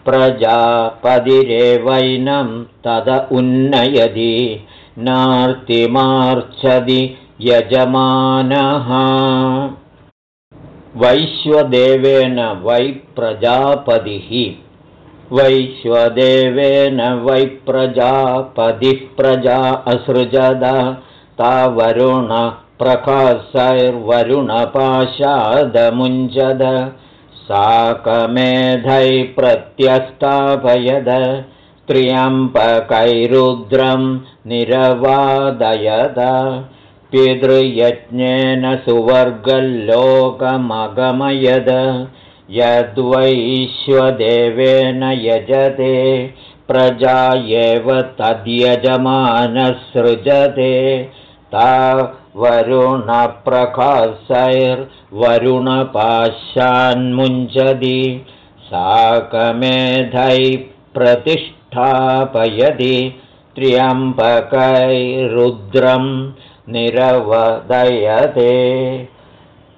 प्रजापदिरेवैनं तद उन्नयति। नार्तिमार्च्छति यजमानः वैश्वदेवेन वै प्रजापतिः। वैश्वदेवेन वै प्रजापतिः। प्रजा असृजद। तावरुणप्रकाशैर्वरुणपाशादमुञ्जद साकमेधै प्रत्यस्तापयद त्र्यम्पकैरुद्रं निरवादयद पितृयज्ञेन सुवर्गल्लोकमगमयद यद्वैश्वदेवेन यजते प्रजा एव तद्यजमानसृजते। ता वरुणप्रकाशैर्वरुणपाशान्मुञ्चति साकमेधै प्रतिष्ठापयति त्र्यम्बकैरुद्रं निरवदयते।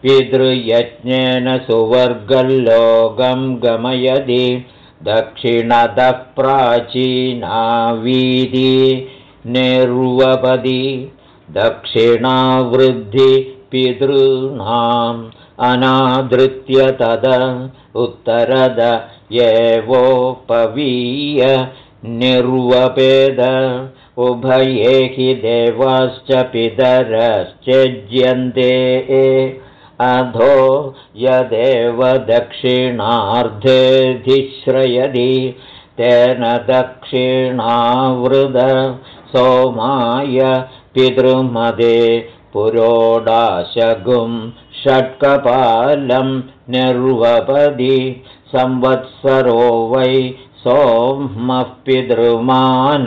पितृयज्ञेन सुवर्गल्लोकं गमयति। दक्षिणतः प्राचीनावीति निर्वपदि दक्षिणावृद्धिपितॄणाम् अनादृत्य तद उत्तरद एवोपवीय। निर्वपेद उभये हि देवाश्च पितरश्चज्यन्ते। अधो यदेव दक्षिणार्धेऽधिश्रयति तेन दक्षिणावृद सोमाय पितृमदे पुरोडाशगुं षट्कपालं निर्वपदि। संवत्सरो वै सोमः पितृमान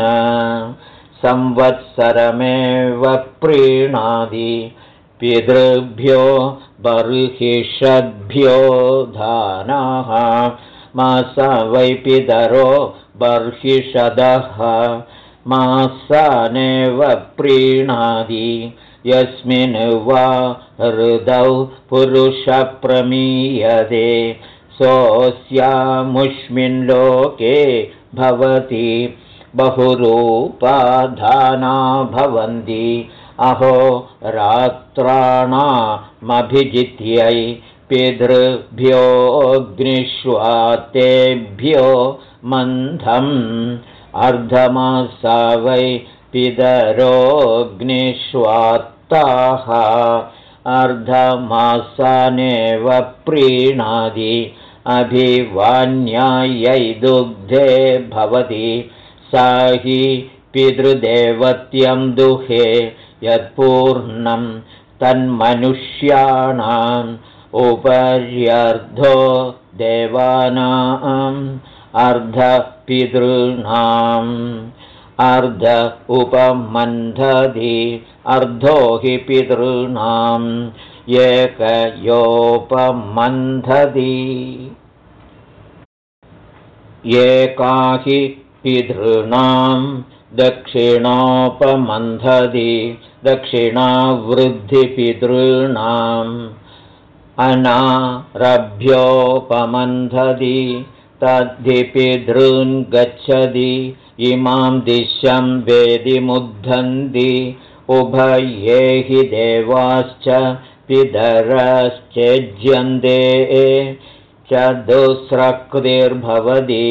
संवत्सरमेव प्रीणादि। पितृभ्यो बर्हिषद्भ्यो धानाः। मास वै पितरो बर्हिषदः। मासानेव प्रीणादि। यस्मिन् वा हृदौ पुरुषप्रमीयते सोऽस्यामुष्मिन् लोके भवति बहुरूपाधाना भवन्ति अहो रात्राणामभिजित्यै पितृभ्योऽग्निष्वातेभ्यो मन्थम्। अर्धमासा वै पितरोऽग्निष्वात्ताः। अर्धमासानेव प्रीणादि अभिवान्यायै दुग्धे भवति हि पितृदेवत्यं दुहे यत्पूर्णं तन्मनुष्याणाम् उपर्यर्धो देवानाम् अर्धपितॄणाम् अर्ध उपमन्धधि अर्धो हि पितॄणाम् एकयोपमन्धति एका हि पितॄणां दक्षिणोपमन्धति दक्षिणावृद्धिपितॄणाम् अनारभ्योपमन्धति तद्धिपितॄन् गच्छति इमां दिशं वेदिमुद्धन्ति उभये हि देवाश्च पितरश्चेज्यन्ते चतुस्रकृतिर्भवति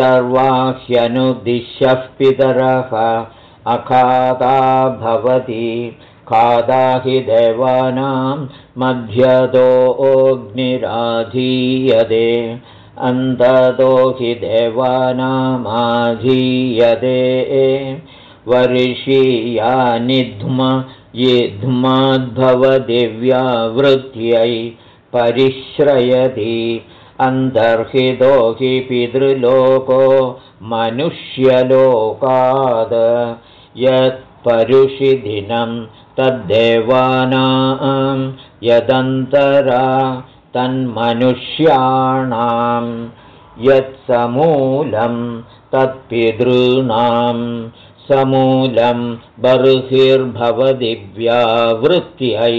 सर्वाह्यनुदिश्यः पितरः। अखादा भवति। खादा हि देवानां मध्यतोऽग्निराधीयते अन्ततो हि देवानामाधीयते। वर्षीयानिध्म येध्माद्भवदिव्यावृत्यै परिश्रयति अन्तर्हितो हि पितृलोको मनुष्यलोकाद। यत्परुषिदिनं तद्देवानां यदन्तरा तन्मनुष्याणां यत्समूलं तत्पितॄणां समूलं बर्हिर्भवदिव्यावृत्त्यै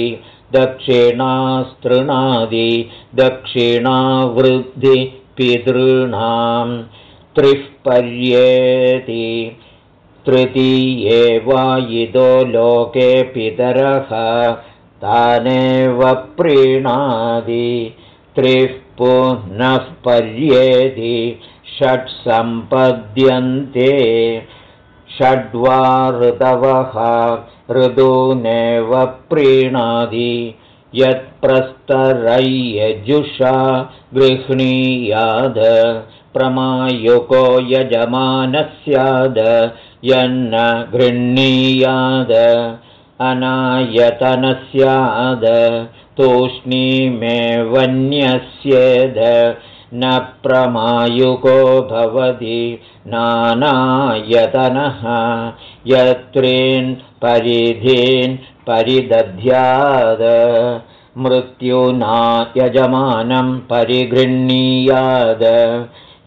दक्षिणास्तृणादि दक्षिणावृद्धिपितॄणां त्रिः पर्येति तृतीये वायिदो लोके पितरः तानेव प्रीणादि त्रिः पुनः पर्येति षट् सम्पद्यन्ते षड्वा ऋतवः ऋदूनेव प्रीणादि। यत्प्रस्तरय्यजुषा गृह्णीयाद प्रमायुको यजमानः स्याद यन्न गृह्णीयाद अनायतनस्याद तूष्णीमेवन्यस्येद न प्रमायुको भवति नानायतनः। यत्रीन् परिधीन् परिदध्याद। मृत्युना यजमानं परिगृह्णीयाद।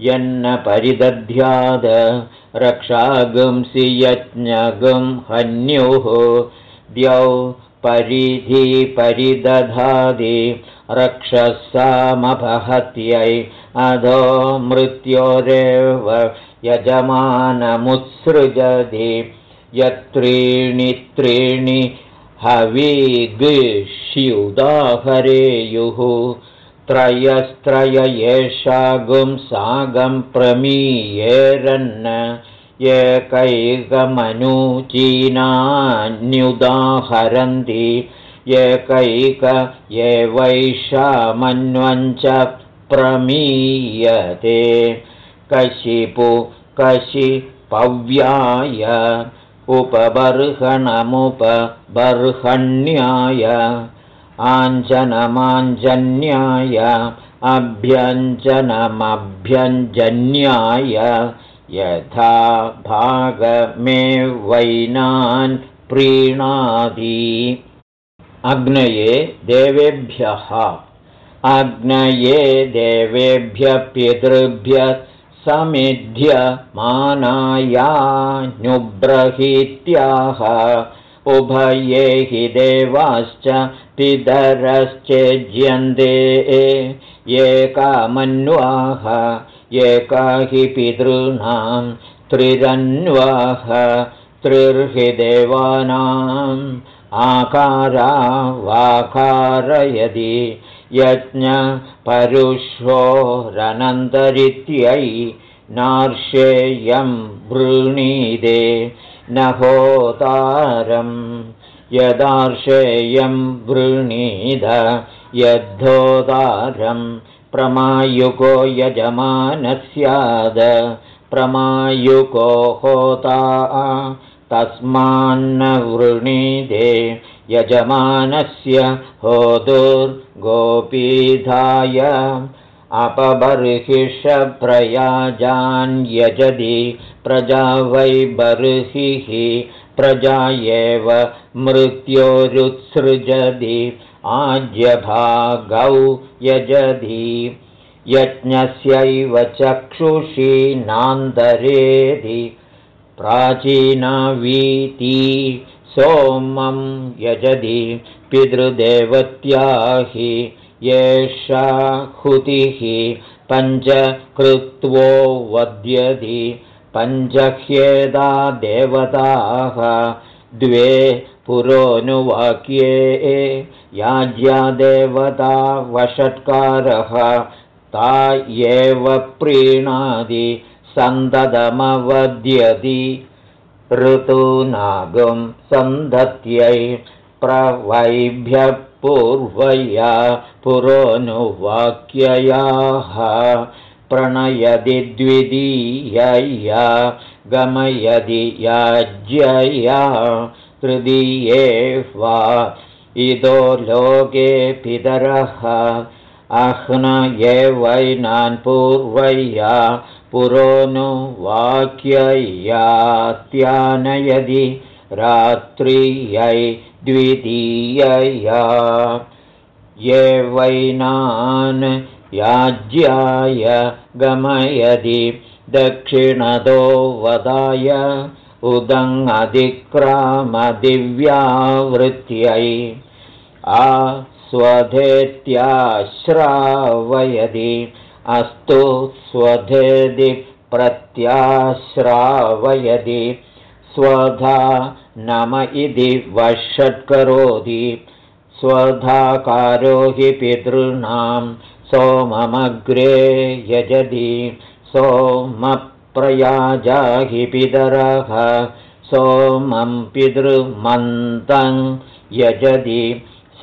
यन्न परिदध्याद। रक्षागुंसि यज्ञगुं हन्युः। द्यौ परिधि परिदधादि रक्षसामपहत्यै अधो मृत्योरेव यजमानमुत्सृजति यत्रीणि त्रीणि हविगुष्युदाहरेयुः त्रयस्त्रय एषागुं सागं प्रमीयेरन् एकैकमनुचीनान्युदाहरन्ति एकैक एवैषामन्वञ्च प्रमीयते। कशिपु कशि पव्याय उपबर्हणमुपबर्हण्याय आञ्जनमाञ्जन्याय अभ्यञ्जनमभ्यञ्जन्याय यथा भागमे वैनान् प्रीणाति अग्नये देवेभ्यः। अग्नये देवेभ्यः पितृभ्यः समिध्यमानायानुब्रहीत्याह उभये हि देवाश्च पितरश्चेज्यन्ते। एकामन्वाह एका हि पितॄणां त्रिरन्वाह त्रिर्हि देवानाम् आकारा वाकारयदि यज्ञपरुषोरनन्तरित्यै नार्षेयं वृणीदे न होतारं यदार्षेयं वृणीद यद्धोतारं प्रमायुको यजमानः स्याद प्रमायुको होता तस्मान्न वृणीदे यजमानस्य होतुर्गोपीधाय अपबर्हिषप्रयाजान्यजति प्रजा वै बर्हिः प्रजा एव मृत्योरुत्सृजति आज्यभागौ यजति यज्ञस्यैव चक्षुषी नान्तरेधि प्राचीनावीति सोमं यजति पितृदेवत्या हि येषा हुतिः पञ्चकृत्वो वद्यति पञ्चह्येदा देवताः द्वे पुरोनुवाक्ये याज्या देवता वषट्कारः ता एव प्रीणादि सन्ददमवद्यति ऋतूनागं सन्दत्यै प्रवैभ्यः पूर्वया पुरोनुवाक्ययाः प्रणयदि द्वितीयया गमयदि याज्यया तृतीये वा इदो लोके पितरः अह्नये वैनान् पूर्वया पुरोनुवाक्ययात्यानयदि रात्रियै द्वितीयया। ये वैनान् याज्याय गमयदि दक्षिणतो वदाय उदङ्गधिक्रामदिव्यावृत्यै आ स्वधेत्याश्रावयदि अस्तु स्वधेदि प्रत्याश्रावयदि स्वधा नम इति वषट्करोति स्वधाकारो हि पितॄणां सोममग्रे यजति सोमप्रयाजा हि पितरः सोमं पितृमन्तं यजति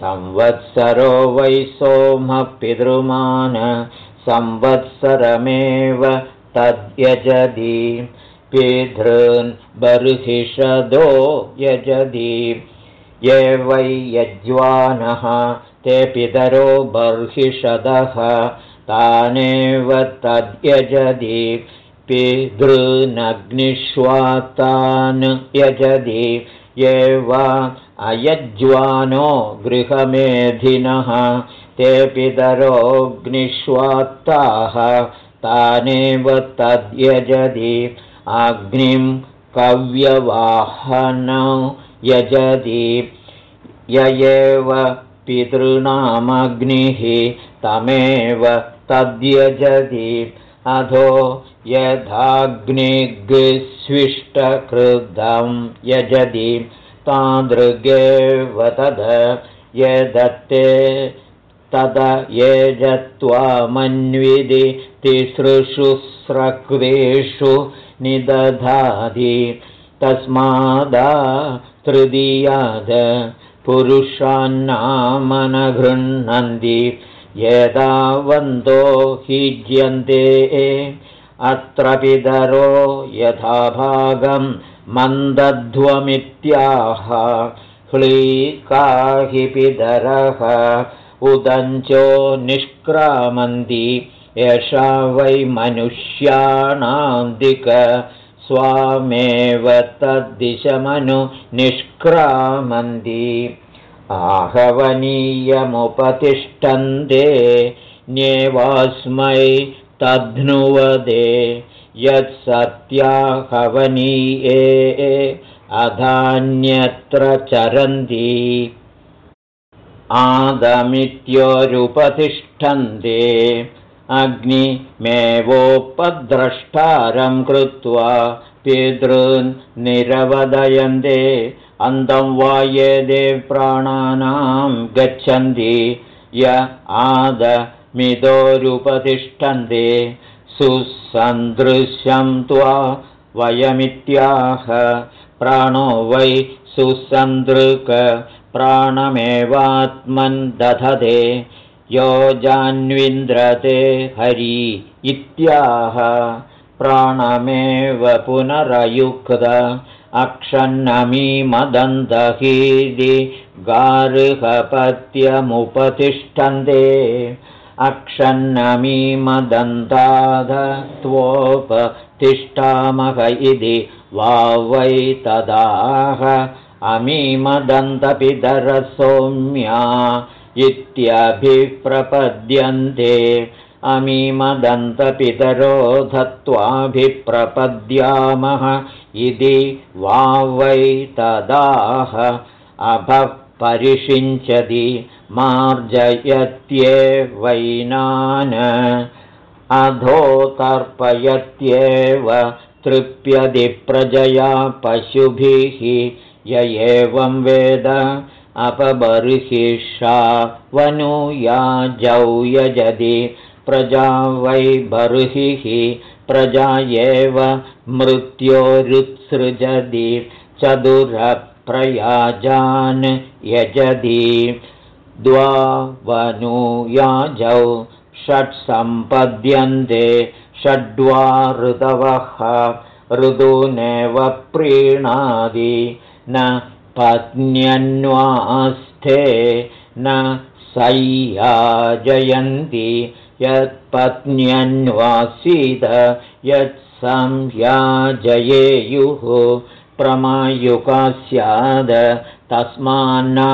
संवत्सरो वै सोमः पितृमान् संवत्सरमेव तद्यजति। पितॄन् बर्हिषदो यजति। ये वै यज्वानः ते पितरो बर्हिषदः तानेव तद्यजति। पितॄनग्निष्वातान् यजति। ये वा अयज्वानो गृहमेधिनः ते पितरोऽग्निष्वात्ताः तानेव तद्यजति। अग्निं कव्यवाहनौ यजति। य एव पितॄणामग्निः तमेव तद्यजति। अधो यथाग्निग्स्विष्टकृतं यजति। तादृगेव तद यदत्ते तद येजत्वा मन्विधि तिसृषु स्रक्वेषु निदधाति। तस्मादा तृतीयाद पुरुषान्नामनगृह्णन्ति यदावन्तो हीज्यन्ते अत्र पितरो यथाभागं मन्दध्वमित्याह। ह्लीकाहि पितरः उदञ्चो निष्क्रामन्ति एषा वै मनुष्याणान्दिक स्वामेव तद्दिशमनु निष्क्रामन्ति। आहवनीयमुपतिष्ठन्ते न्येवास्मै तध्नुवदे यत्सत्याहवनीये अधान्यत्र चरन्ति आदमित्योरुपतिष्ठन्ते अग्निमेवोपद्रष्टारं कृत्वा पितॄन् निरवदयन्ते। अन्तं वा ये प्राणानां गच्छन्ति य आदमिदोरुपतिष्ठन्ते सुसन्दृश्यं त्वा वयमित्याह प्राणो वै सुसन्दृक् प्राणमेवात्मन् दधते योजान्विन्द्रते हरि इत्याह। प्राणमेव पुनरयुक्त अक्षन्नमीमदन्तहीदि गार्हपत्यमुपतिष्ठन्ते। अक्षन्नमीमदन्ताद त्वोपतिष्ठामह इति वा वै तदाह अमीमदन्तपितरसौम्या इत्यभिप्रपद्यन्ते। अमीमदन्तपितरो धत्वाभिप्रपद्यामः इति वा वै तदाह अभः परिषिञ्चति मार्जयत्येवैनान् अधोतर्पयत्येव तृप्यदि प्रजया पशुभिः य एवं वेद अपबर्हिषा वनुया जौ यजति प्रजा वै बर्हिः प्रजा एव मृत्योरुत्सृजति चतुरप्रयाजान् यजति द्वावनुयाजौ षट्सम्पद्यन्ते षड्वा ऋतवः ऋतूनेव प्रीणादि न पत्न्यन्वास्थे न सय्याजयन्ति यत्पत्न्यन्वासीद यत्संयाजयेयुः प्रमायुका स्याद तस्मान्नान्वास्ते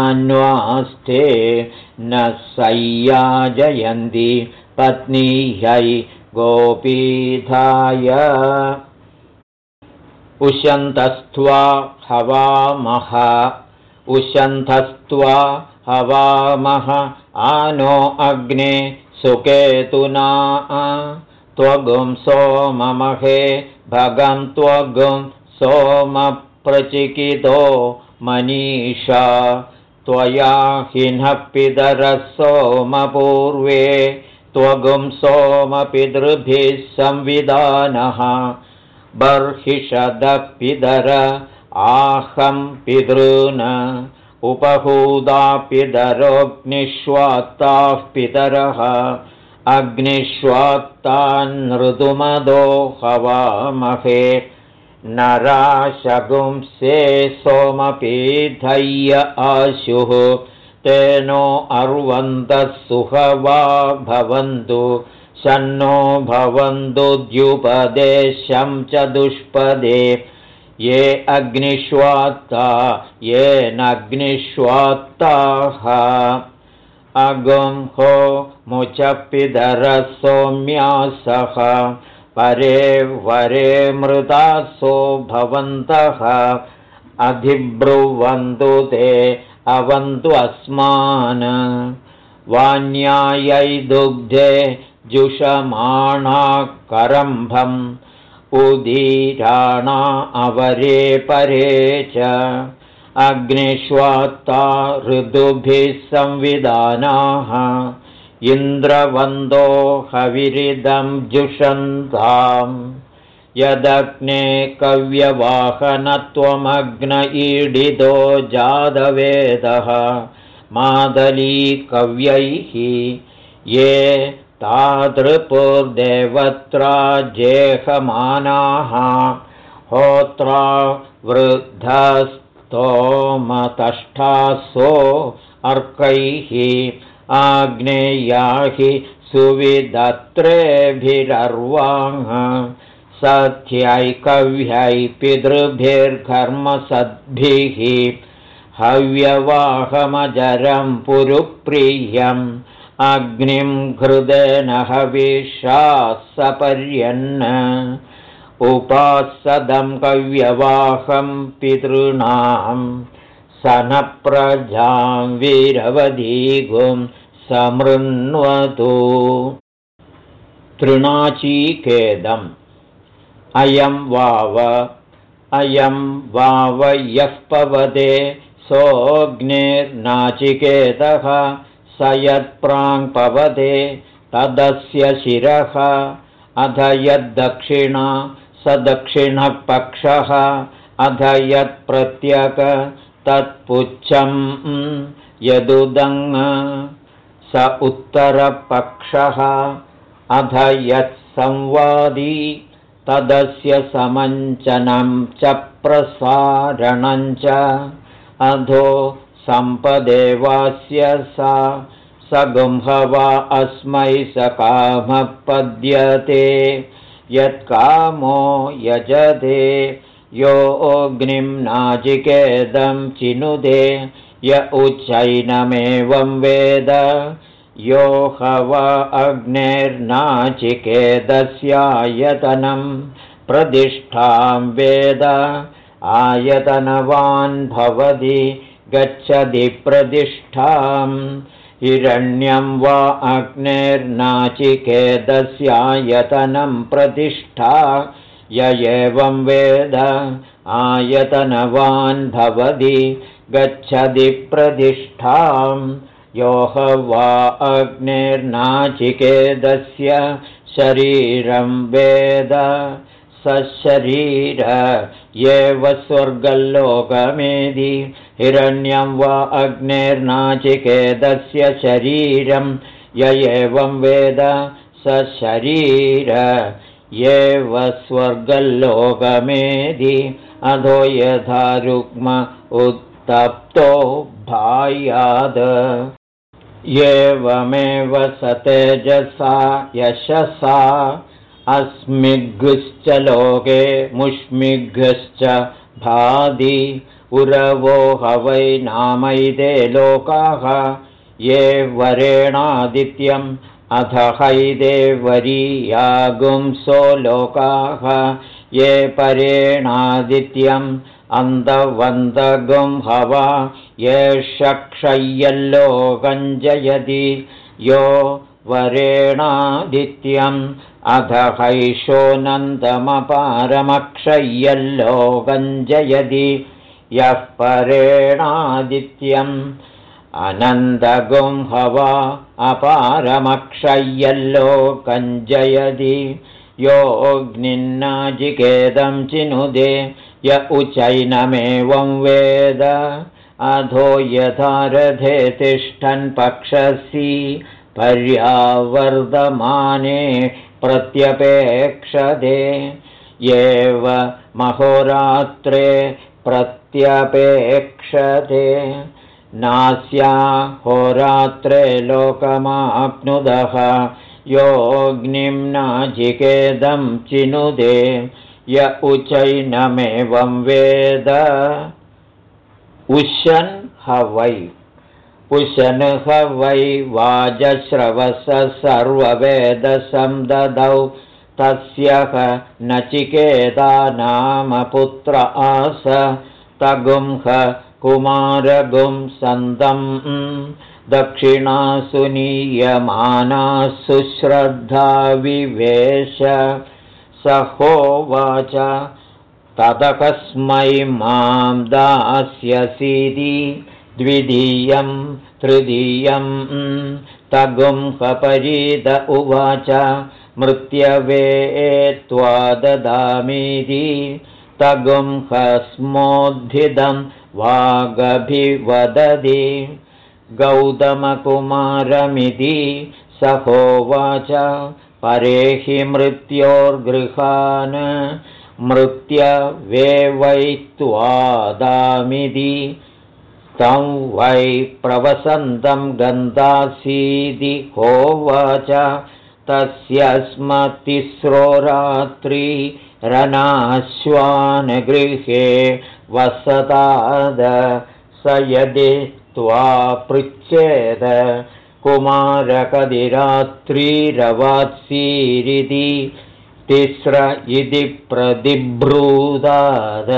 न सय्याजयन्ति पत्नीह्यै गोपीधाय उशन्तस्त्वा हवामः। उशन्धस्त्वा हवामः। आनो अग्ने सुकेतुना। त्वगुं सोममहे। भगं त्वगुं सोमप्रचिकितो मनीषा। त्वया हिनः पितरः सोमपूर्वे। त्वगुं सोमपितृभिः संविधानः बर्हिषदपिदर आहं पितॄन् उपहूदा पितरोऽग्निष्वात्ताः पितरः अग्निष्वात्तान्नृदुमदो हवामहे नराशगुंसे सोमपीधय्य आशुः तेनो अर्वन्तः सुहवा भवन्तु शन्नो भवन्तु द्युपदेशं च दुष्पदे। ये अग्निष्वात्ता येनग्निष्वात्ताः अगुं हो मुचपिदरः सौम्यासः परे वरे मृतासो भवन्तः। अधिब्रुवन्तु ते अवन्तु अस्मान्। वाण्यायै दुग्धे जुषमाणा करम्भम् उदीराणा अवरे परे च। अग्निष्वात्ता ऋतुभिः संविधानाः। इन्द्रवन्दो हविरिदं जुषन्ताम्। यदग्ने कव्यवाहनत्वमग्न ईडितो जादवेदः मादलीकव्यैः ये तादृपुर्देवत्रा जेहमानाः होत्रा वृद्धस्तोमतष्ठासो अर्कैः आग्नेयाहि सुविदत्रेभिरर्वाङ् सख्यै पितृभिर्घर्मसद्भिः हव्यवाहमजरं पुरुप्रियम् अग्निं हृदेन हविषा सपर्यन्न। उपासदं कव्यवाहं पितॄणां सनप्रजां वीरवधीगुं समृण्वतु। तृणाचीकेदम् अयं वाव अयं वाव यः पवदे सोऽग्निर्नाचिकेतः स यत्प्राङ्पवदे तदस्य शिरः। अध यद्दक्षिणा स दक्षिणपक्षः। अध यत्प्रत्यक तत्पुच्छं यदुदङ् स उत्तरपक्षः। अध यत्संवादी तदस्य समञ्चनं च प्रसारणं च। अधो सम्पदेवास्य सा सगुंहवा अस्मै स कामः पद्यते यत्कामो यजते योऽग्निं नाजिकेदं चिनुदे य उच्चैनमेवं वेद। यो हव अग्नेर्नाचिकेदस्यायतनं प्रतिष्ठां वेद। आयतनवान् भवति गच्छति प्रतिष्ठाम् हिरण्यं वा अग्नेर्नाचिकेदस्यायतनं प्रतिष्ठा। य एवं वेद आयतनवान् भवति। गच्छति प्रतिष्ठां योह वा अग्निर्नाचिकेदस्य शरीरं वेद सशरीर एव स्वर्गल्लोकमेदि हिरण्यं वा अग्नेर्नाचिकेदस्य शरीरं य एवं वेद स शरीर एव स्वर्गल्लोकमेदि अधो यथा रुक्म उत्तप्तो भायाद। एवमेव स तेजसा यशसा अस्मिग्श्च लोके मुष्मिघ्श्च भादि उरवो ह वै नामैदे लोकाः ये वरेणादित्यम् अथ हैदे वरीयागुंसो लोकाः ये परेणादित्यम् अन्तवन्तगुं हवा एष क्षय्यल्लोकञ्जयति यो वरेणादित्यम् अध हैषोऽनन्दमपारमक्षय्यल्लोकञ्जयति यः परेणादित्यम्। अनन्दगुं हवा अपारमक्षय्यल्लोकञ्जयति योऽग्निन्नाजिकेदं चिनुदे य उचैनमेवं वेद। अधो यथा रथे तिष्ठन् पक्षसि पर्यावर्धमाने प्रत्यपेक्षते। एव महोरात्रे प्रत्यपेक्षते। नास्या होरात्रे लोकमाप्नुदः। योऽग्निं नाजिकेदं चिनुदे। य उचैनमेवं वेद। उशन् ह वै उशन ह वै वाजश्रवस सर्ववेदसं ददौ तस्य नचिकेता नाम पुत्र आस। तगुंह कुमारगुं सन्दम् नीयमानासु श्रद्धा विवेश। स होवाच तदकस्मै मां दास्यसीति द्वितीयं तृतीयं तगुंहपरीद उवाच मृत्यवे त्वा ददामीति तगुंहस्मोद्धिदं वागभिवदति। गौतमकुमारमिति स होवाच परे हि मृत्योर्गृहान् मृत्यवे वै त्वादामिति तं वै प्रवसन्तं गन्धासीदि होवाच। तस्य तिस्रो रात्रि रनाश्वानगृहे वसताद। स यदि त्वा पृच्छेद कुमारकदिरात्रिरवात्सीरिति तिस्र इति प्रतिब्रूदाद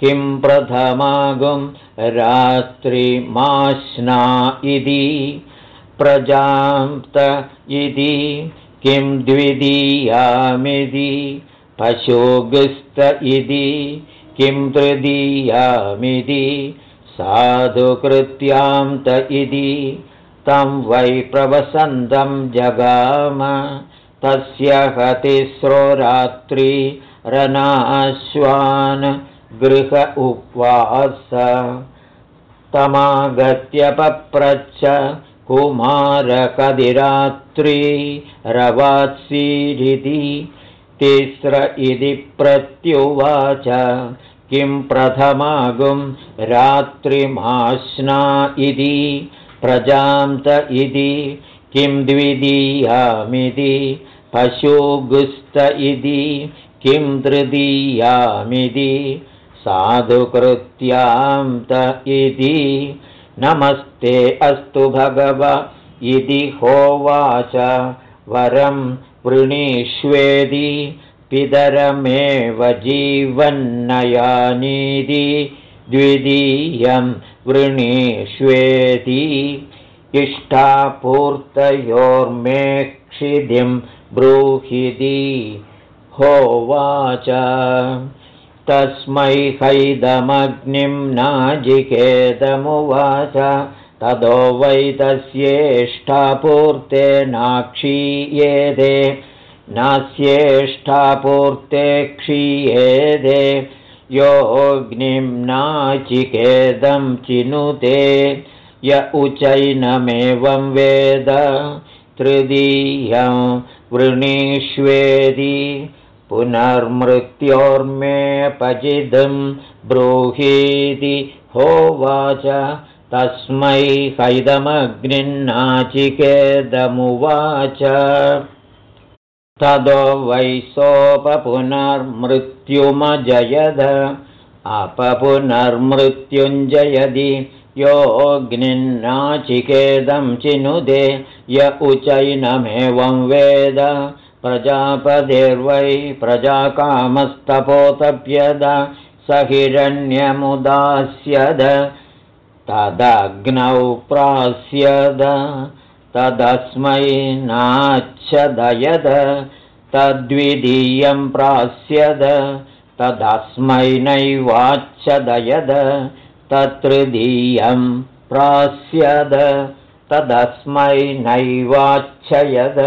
किं प्रथमागुं रात्रिमाश्ना इति प्रजान्त इति किं द्वितीयामिति पशुगस्त इति किं तृतीयामिति साधुकृत्यां त इति तं वै प्रवसन्तं जगाम तस्य हतिस्रो रात्रि रनाश्वान् गृह उपवास। तमागत्य पप्रच्छ कुमारकदिरात्रि रवात्सीरिति। तिस्र इति प्रत्युवाच किं प्रथमागुं रात्रिमाश्ना इति। प्रजान्त इति किं द्वितीयामिति पशुगुस्त इति किं तृतीयामिति साधुकृत्यां त इति। नमस्ते अस्तु भगव इति होवाच। वरं वृणीष्वेदि पितरमेव जीवन्नयानीति। द्वितीयं वृणीष्वेति इष्टापूर्तयोर्मेक्षिधिं ब्रूहिति होवाच तस्मै हैदमग्निं नाजिकेतमुवाच ततो वैतस्येष्ठापूर्ते नाक्षीयेदे नास्येष्ठापूर्ते क्षीयेदे योऽग्निं नाचिकेदं चिनुते। य उचैनमेवं वेद। तृतीयं वृणीष्वेदि पुनर्मृत्योर्मेऽपचिदं ब्रूहीति होवाच। तस्मै हैदमग्निन्नाचिकेदमुवाच। तदो वैसोपपुनर्मृत्युमजयद अपपुनर्मृत्युञ्जयदि योऽग्निन्नाचिकेदं चिनुदे। य उचैनमेवं वेद प्रजापतिर्वै प्रजाकामस्तपोतप्यद स हिरण्यमुदास्यद तदग्नौ प्रास्यद तदस्मै नाच्छदयद तद्वितीयं प्रास्यद तदस्मै नैवाच्छदयद तत्तृतीयं प्रास्यद तदस्मै नैवाच्छयद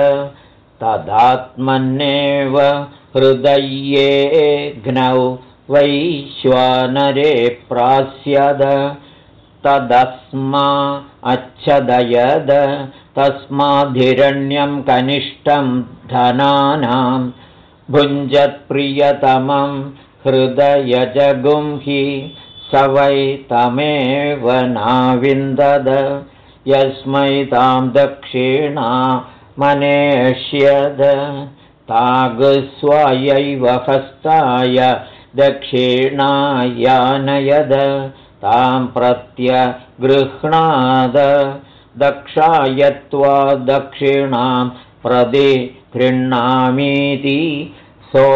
तदात्मन्येव हृदयेऽग्नौ वैश्वानरे प्रास्यद। तदस्मा अच्छदयद। तस्माद्धिरण्यं कनिष्ठं धनानां भुञ्जत्प्रियतमं हृदयजगुंहि स वै तमेव नाविन्दद। यस्मै तां दक्षिणा मनेष्यद तागस्वायैव हस्ताय दक्षिणायानयद तां प्रत्यगृह्णाद दक्षायत्वा दक्षिणां प्रदि गृह्णामीति सो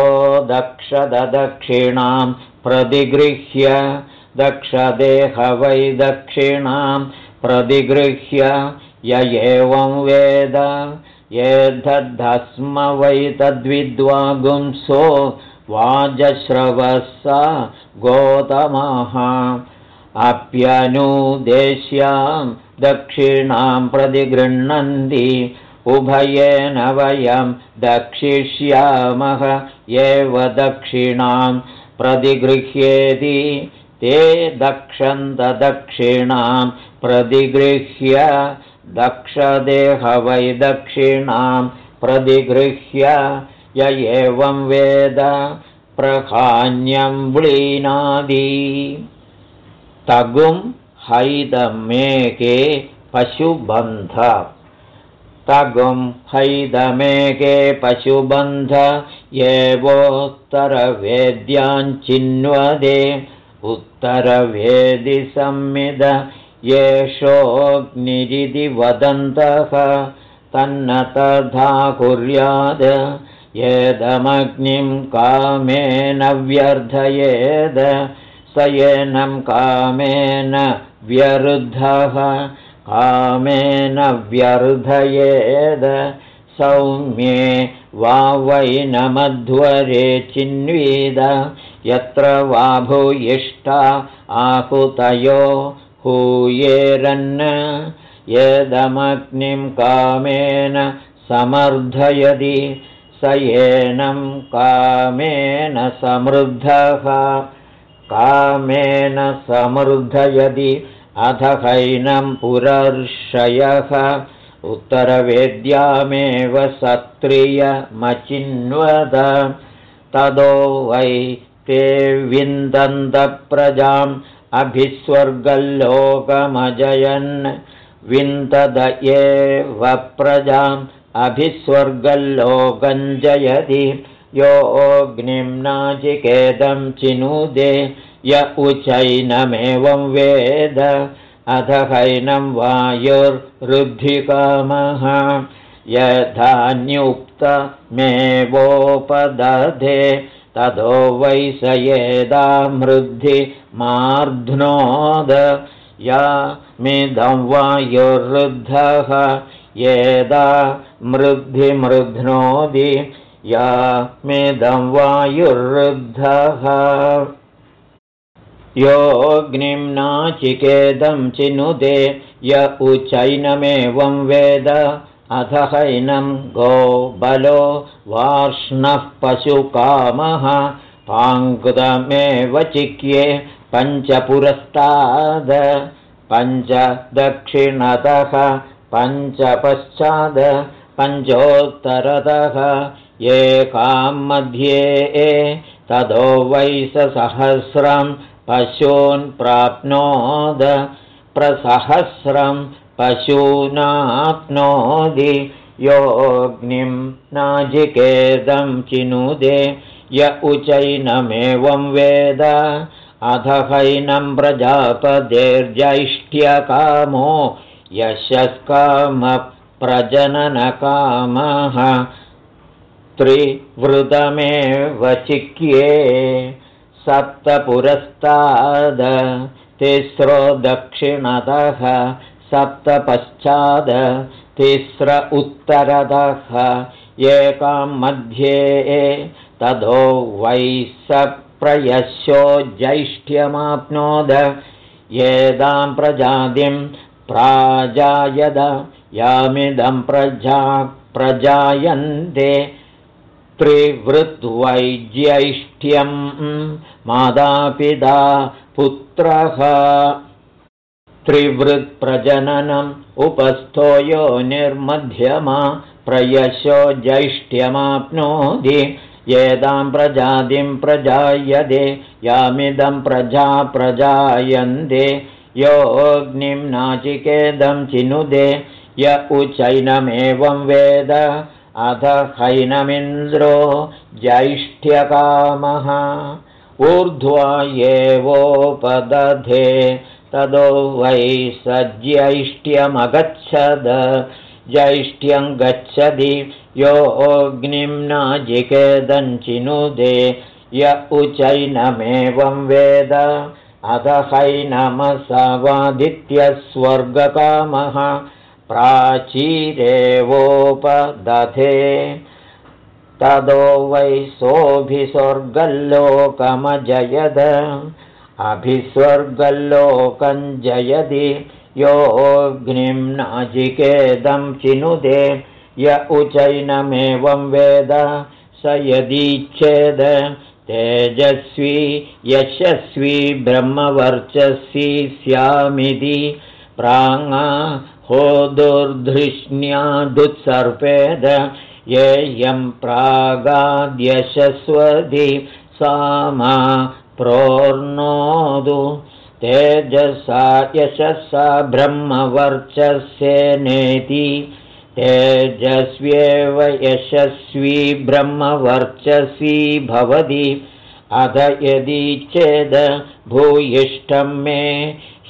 दक्षदक्षिणां प्रतिगृह्य दक्षदेह वै दक्षिणां प्रतिगृह्य य एवं वेद एतद्धस्म वै तद्विद्वागुंसो वाजश्रवः स गोतमः। अप्यनुदेश्यां दक्षिणां प्रतिगृह्णन्ति। उभयेन वयं दक्षिष्यामः एव दक्षिणां प्रतिगृह्येति। ते दक्षन्तदक्षिणां प्रतिगृह्य दक्षदेहवै दक्षिणां प्रतिगृह्य य एवं वेद प्रहान्यं व्लीनादि। तगुं हैदमेके पशुबन्ध। तगुं हैदमेके पशुबन्ध एवोत्तरवेद्याञ्चिन्वदे। उत्तरवेदिसंमिद येषोऽग्निरिति वदन्तः तन्न तथा कुर्याद येदमग्निं कामेन व्यर्थयेद स येनं कामेन व्यरुद्धः कामेन व्यर्धयेद सौम्ये वा वैनमध्वरे चिन्वीद यत्र वा भूयिष्ठा आहुतयो हूयेरन् यदमग्निं कामेन समर्थयति। स येनं कामेन समृद्धः। कामेन समृद्धयति अथ हैनं पुरर्षयः। उत्तरवेद्यामेव सत्रियमचिन्वद तदो वै ते विन्दन्तप्रजाम् अभिस्वर्गल्लोकमजयन् विन्दद एव प्रजाम् अभिस्वर्गल्लोकञ्जयति योऽग्निं नाचिकेदं चिनुदे य उचैनमेवं वेद। अथ हैनं वायुर्वृद्धिकामः यथान्युक्तमेवोपदधे ततो वै स येदामृद्धि मार्ध्नोद या मिदं वायुर्वृद्धः येदा मृद्धिमृध्नोदि या मेदं वायुर्वृद्धः योऽग्निं नाचिकेदं चिनुदे य उचैनमेवं वेद अथ हैनं गोबलो वार्ष्णः पशुकामः पाङ्कुतमेव चिक्ये पञ्चपुरस्ताद पञ्चदक्षिणतः पञ्चपश्चाद पञ्चोत्तरतः एकां मध्ये ततो वैसहस्रं पशून् प्राप्नोद प्रसहस्रं पशूनाप्नोदि योऽग्निं नाजिकेदं चिनुदे य उचैनमेवं वेद अध हैनं प्रजापदेर्जैष्ठ्यकामो यशस्कामप्रजननकामः त्रिवृतमेव चिक्ये सप्तपुरस्ताद तिस्रो दक्षिणतः सप्तपश्चाद तिस्र उत्तरतः एकां मध्ये ततो वै स प्रयस्यो ज्यैष्ठ्यमाप्नोद येदां प्रजातिं प्राजायद यामिदं प्रजा प्रजायन्ते। त्रिवृद्वैज्यैष्ठ्यं मातापिता पुत्रः त्रिवृत्प्रजननम् उपस्थो यो निर्मध्यमा प्रयशो ज्यैष्ठ्यमाप्नोति येदां प्रजातिं प्रजायते यामिदं प्रजा प्रजायन्ते। योऽग्निं नाचिकेदं चिनुदे य उचैनमेवं वेद अथ हैनमिन्द्रो ज्यैष्ठ्यकामः ऊर्ध्वा एवोपदधे तदो वै स ज्यैष्ठ्यमगच्छद ज्यैष्ठ्यं गच्छति योऽग्निं नाजिकेदञ्चिनुदे। य उचैनमेवं वेद। अथ हैनमसवादित्यस्वर्गकामः प्राचीरेवोपदधे। तदो वै सोऽभिस्वर्गल्लोकमजयद अभिस्वर्गल्लोकञ्जयति योऽग्निं नाजिकेदं चिनुदे य उचैनमेवं वेद स यदीच्छेद तेजस्वी यशस्वी ब्रह्मवर्चस्वी स्यामिति प्राङ् होदुर्धृष्ण्यादुत्सर्पेद येयं प्रागाद्यशस्वधि सामा प्रोर्णोदु तेजसा यशसा ब्रह्मवर्चस्येनेति तेजस्व्येव यशस्वी ब्रह्मवर्चसी भवति। अध यदि चेद् भूयिष्ठं मे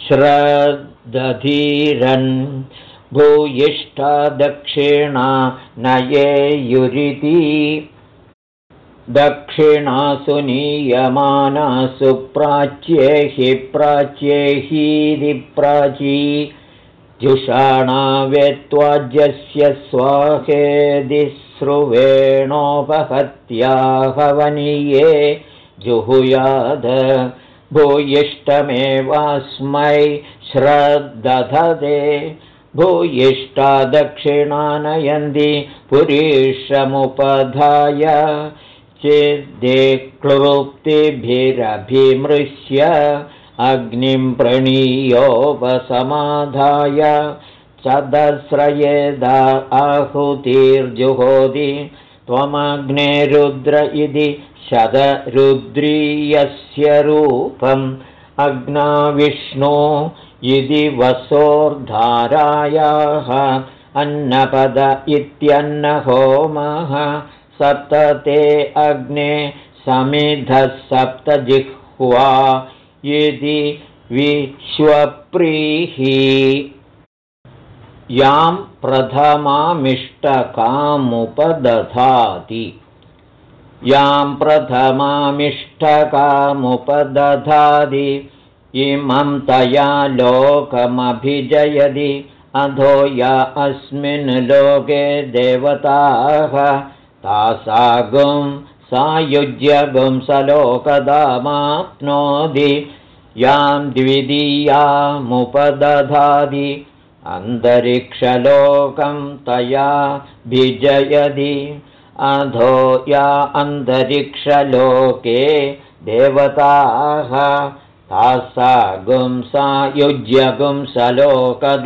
श्रदधीरन् भूयिष्ठा दक्षिणा नयेयुरिति दक्षिणासु नीयमानासु प्राच्ये प्राच्येहीति प्राची जुषाणा वेत्त्वाज्यस्य स्वाहेदिस्रुवेणोपहत्याहवनीये जुहुयाद भूयिष्ठमेवास्मै श्रद्दधते भूयिष्ठा दक्षिणानयन्ति पुरीशमुपधाय चेद्दे क्लृप्तिभिरभिमृश्य अग्निं प्रणीयोपसमाधाय चदस्रयेदा आहुतिर्जुहोति त्वमग्ने रुद्र इति शतरुद्रीयस्य रूपम् अग्नाविष्णो इति वसोर्धारायाः अन्नपद इत्यन्नहोमः सप्तते अग्ने समिधः सप्तजिह्वा यदि विश्वप्रीहि। यां प्रथमामिष्टकामुपदधाति। यां प्रथमामिष्टकामुपदधाति। इमं तया लोकमभिजयति। अधो या अस्मिन् लोके देवताः तासागुं सायुज्यगुं सलोकदामाप्नोति यां द्वितीयामुपदधादि अन्तरिक्षलोकं तया भिजयति अधो या अन्तरिक्षलोके देवताः तासा गुंसा युज्यगुं सलोकदामाप्नोति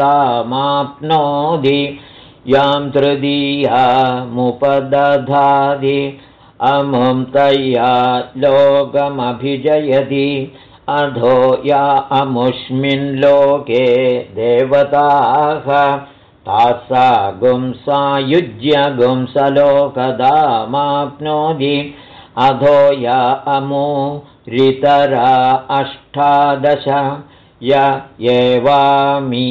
यां तृतीयामुपदधादि अमुं तया लोकमभिजयति अधो या अमुष्मिन् लोके देवताः तासा गुंसा युज्य गुंसलोकदामाप्नोति अधो या अमो ऋतरा अष्टादश एवामी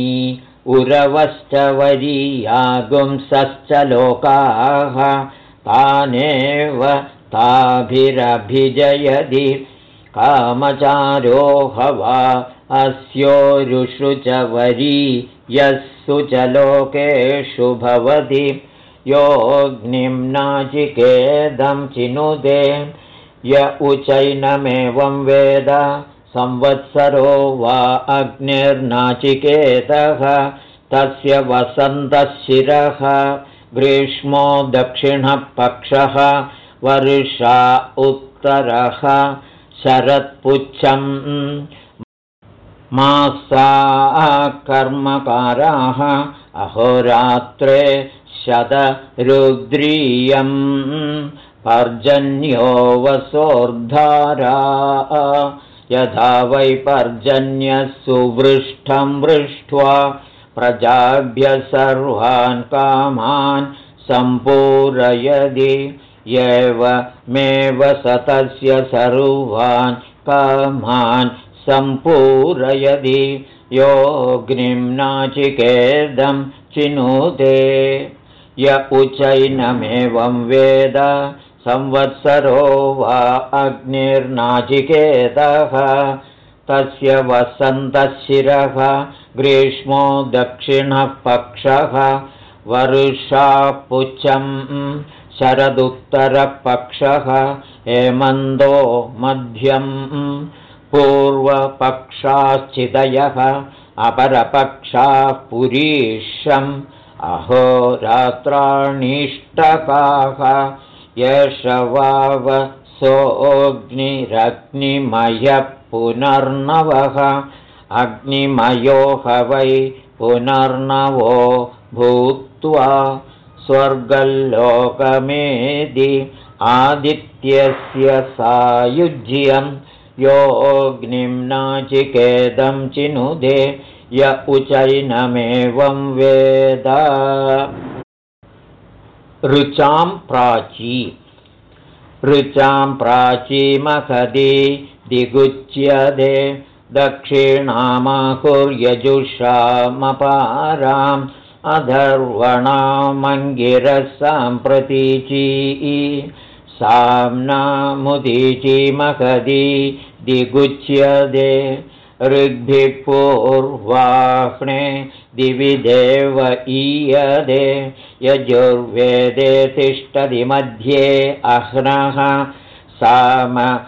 उरवश्च वरीयागुंसश्च लोकाः तानेव ताभिरभिजयति। कामचारो हवा अस्योरुषु च वरी यस्सु च लोकेषु भवति। योऽग्निम्नाचिकेदं चिनुदे। य उचैनमेवं वेद संवत्सरो वा अग्निर्नाचिकेतः तस्य वसन्तशिरः ग्रीष्मो दक्षिणपक्षः वर्षा उत्तरः शरत्पुच्छम् मासा कर्मकाराः अहोरात्रे शतरुद्रीयम् पर्जन्यो वसोर्धारा यथा वै पर्जन्यः सुवृष्टं वृष्ट्वा प्रजाभ्य सर्वान् कामान् सम्पूरयदि एवमेव सतस्य सर्वान् कामान् सम्पूरयदि योऽग्निं नाचिकेदं चिनुते य उचैनमेवं वेद संवत्सरो वा अग्निर्नाचिकेतः तस्य वसन्तशिरः ग्रीष्मो दक्षिणपक्षः वर्षापुच्छम् शरदुत्तरपक्षः हेमन्दो मध्यम् पूर्वपक्षाश्चिदयः अपरपक्षाः पुरीशम् अहोरात्राणीष्टकाः एष सोऽग्निरग्निमयः पुनर्नवः अग्निमयो वै पुनर्नवो भूत्वा स्वर्गल्लोकमेदि आदित्यस्य सायुज्यं योऽग्निं नाचिकेदं चिनुदे। य उचैनमेवं वेद ऋचां प्राची। ऋचां प्राचीमखदी दिगुच्यदे दक्षिणामाहुर्यजुषामपाराम् अधर्वणामङ्गिरसां प्रतीची साम्नामुदीची महदी दिगुच्यदे ऋग्भिपूर्वाह्णे दिवि देव ईयदे यजुर्वेदे तिष्ठति मध्ये अह्नः सामवेदेनास्तमये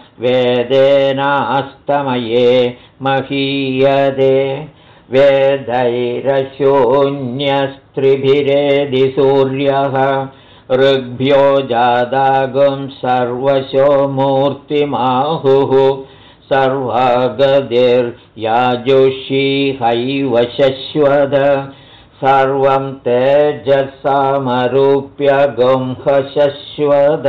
महीयदे। वेदैरशून्यस्त्रिभिरेदि सूर्यः ऋग्भ्यो जादागुं सर्वशो मूर्तिमाहुः सर्वगतिर्याजुषीहैव शश्वद। सर्वं तेजसामरूप्य गुंहशश्वद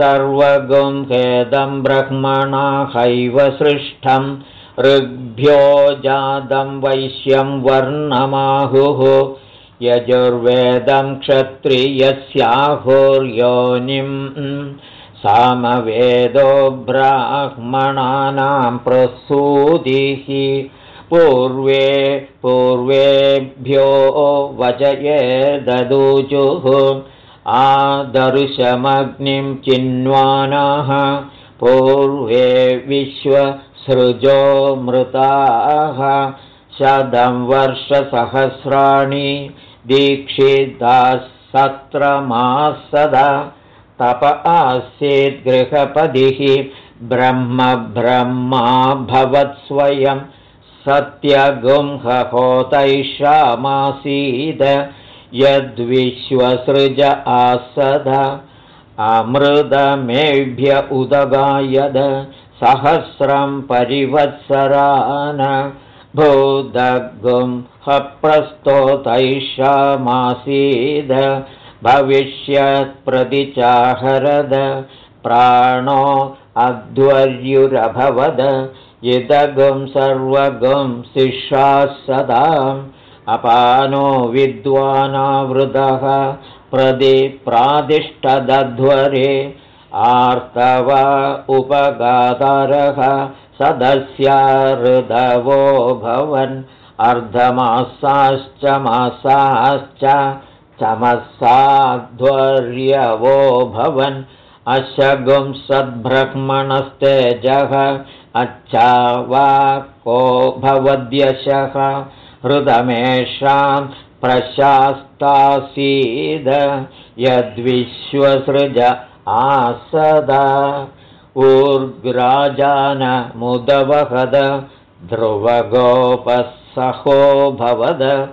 सर्वगुंहेदं ब्रह्मणा हैव सृष्टं। ऋग्भ्यो जातं वैश्यं वर्णमाहुः। यजुर्वेदं क्षत्रियस्याहुर्योनिम् सामवेदो ब्राह्मणानां प्रसूतिः पूर्वे पूर्वेभ्यो वचये ददूचुः आदर्शमग्निं चिन्वानाः पूर्वे विश्वसृजो मृताः शतं वर्षसहस्राणि दीक्षिताः सत्रमासदा तप आसीद्गृहपदिः ब्रह्म ब्रह्मा भवत्स्वयं सत्यगुंहहोतैषामासीद यद्विश्वसृज आसद। अमृतमेभ्य उदगायद। सहस्रं परिवत्सरान्। भूदगुं हप्रस्तोतैषामासीद भविष्यत्प्रतिचाहरद प्राणो अध्वर्युरभवद इदगुं सर्वगुं शिषा सदाम् अपानो विद्वानावृतः प्रदि प्रादिष्टदध्वरे आर्तव उपगातारः सदस्या ऋदवो भवन् अर्धमासाश्च मासाश्च चमसाध्वर्यवो भवन्। अशगुं सद्ब्रह्मणस्तेजः। अच्छा वा को भवद्यशः। हृदमेषां प्रशास्तासीद। यद्विश्वसृज आसदा। ऊर्ग्राजानमुदवहद। ध्रुवगोपसहो भवद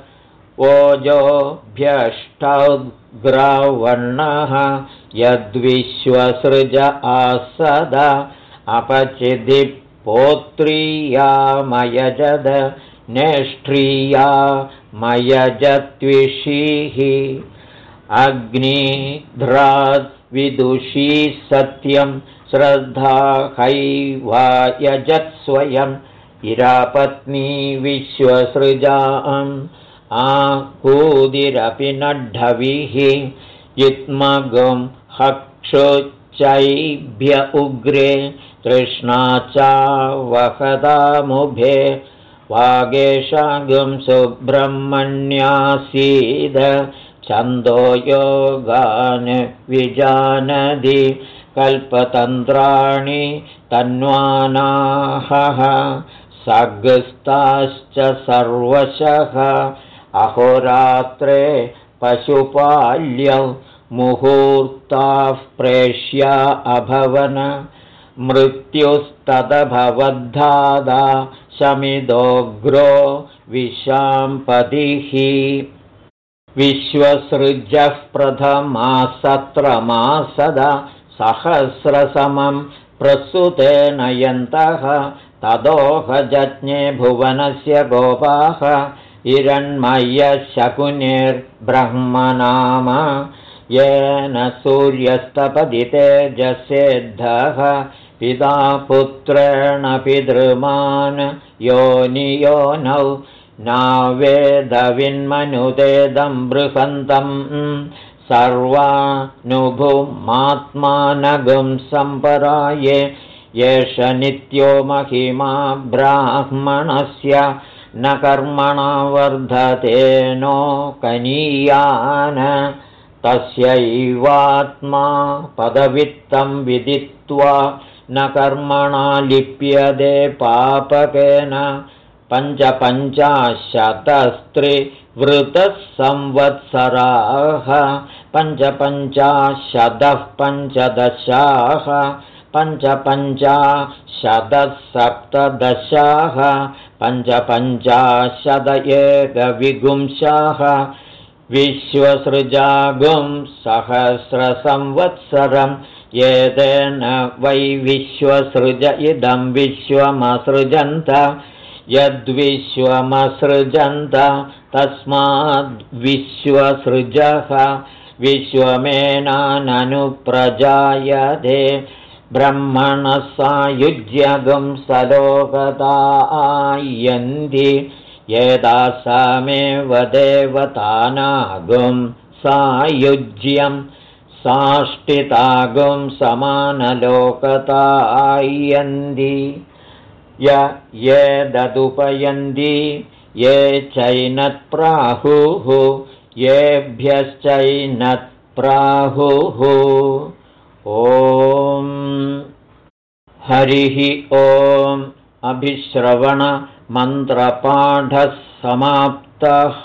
ओजोभ्यष्टौग्रावर्णः यद्विश्वसृज आसद अपचिधिपोत्रीयामयजद नेष्ट्रिया मयजत्विषीः अग्निध्राद्विदुषी सत्यं श्रद्धा हैवायजत्स्वयम् इरापत्नी विश्वसृजाम् आकूदिरपि नड्ढविः इत्मगं हक्षुच्चैभ्य उग्रे तृष्णा चावहदामुभे वागेशागुं सुब्रह्मण्यासीद छन्दो योगान् विजानदि कल्पतन्त्राणि तन्वानाहः सग्स्ताश्च सर्वशः अहोरात्रे पशुपाल्यौ मुहूर्ताः प्रेष्या अभवन। मृत्युस्तदभवद्धादा शमिदोग्रो विशाम्पतिः विश्वसृजः प्रथमा सत्रमासदा सहस्रसमं प्रसुतेन यन्तः तदोहजज्ञे भुवनस्य गोपाः हिरण्मयशकुनिर्ब्रह्मनाम येन सूर्यस्तपदितेजसेद्धः पिता पुत्रेण पितृमान् योनियोनौ नावेदविन्मनुतेदं बृहन्तम् सर्वानुभुमात्मानगुं सम्पराये एष नित्यो महिमा ब्राह्मणस्य न कर्मणा वर्धते नो कनीयान् तस्यैवात्मा पदवित्तं विदित्वा न कर्मणा लिप्यते पापकेन। पञ्चपञ्चाशतस्त्रिवृतः संवत्सराः पञ्चपञ्चाशतः पञ्चदशाः पञ्चपञ्चाशतः पञ्चपञ्चाशद एकविगुंशाः विश्वसृजागुं सहस्रसंवत्सरम् एतेन वै विश्वसृज इदं विश्वमसृजन्त यद्विश्वमसृजन्त तस्माद्विश्वसृजः विश्वमेनाननुप्रजायते ब्रह्मणः सायुज्यगं सलोकतायन्ति यदासामेव देवतानागुं सायुज्यम् साष्टितागुं समानलोकतायन्ति य ये ददुपयन्ति ये चैनत्प्राहुः येभ्यश्चैनत्प्राहुः ॐ हरिः ॐ अभिश्रवणमन्त्रपाठः समाप्तः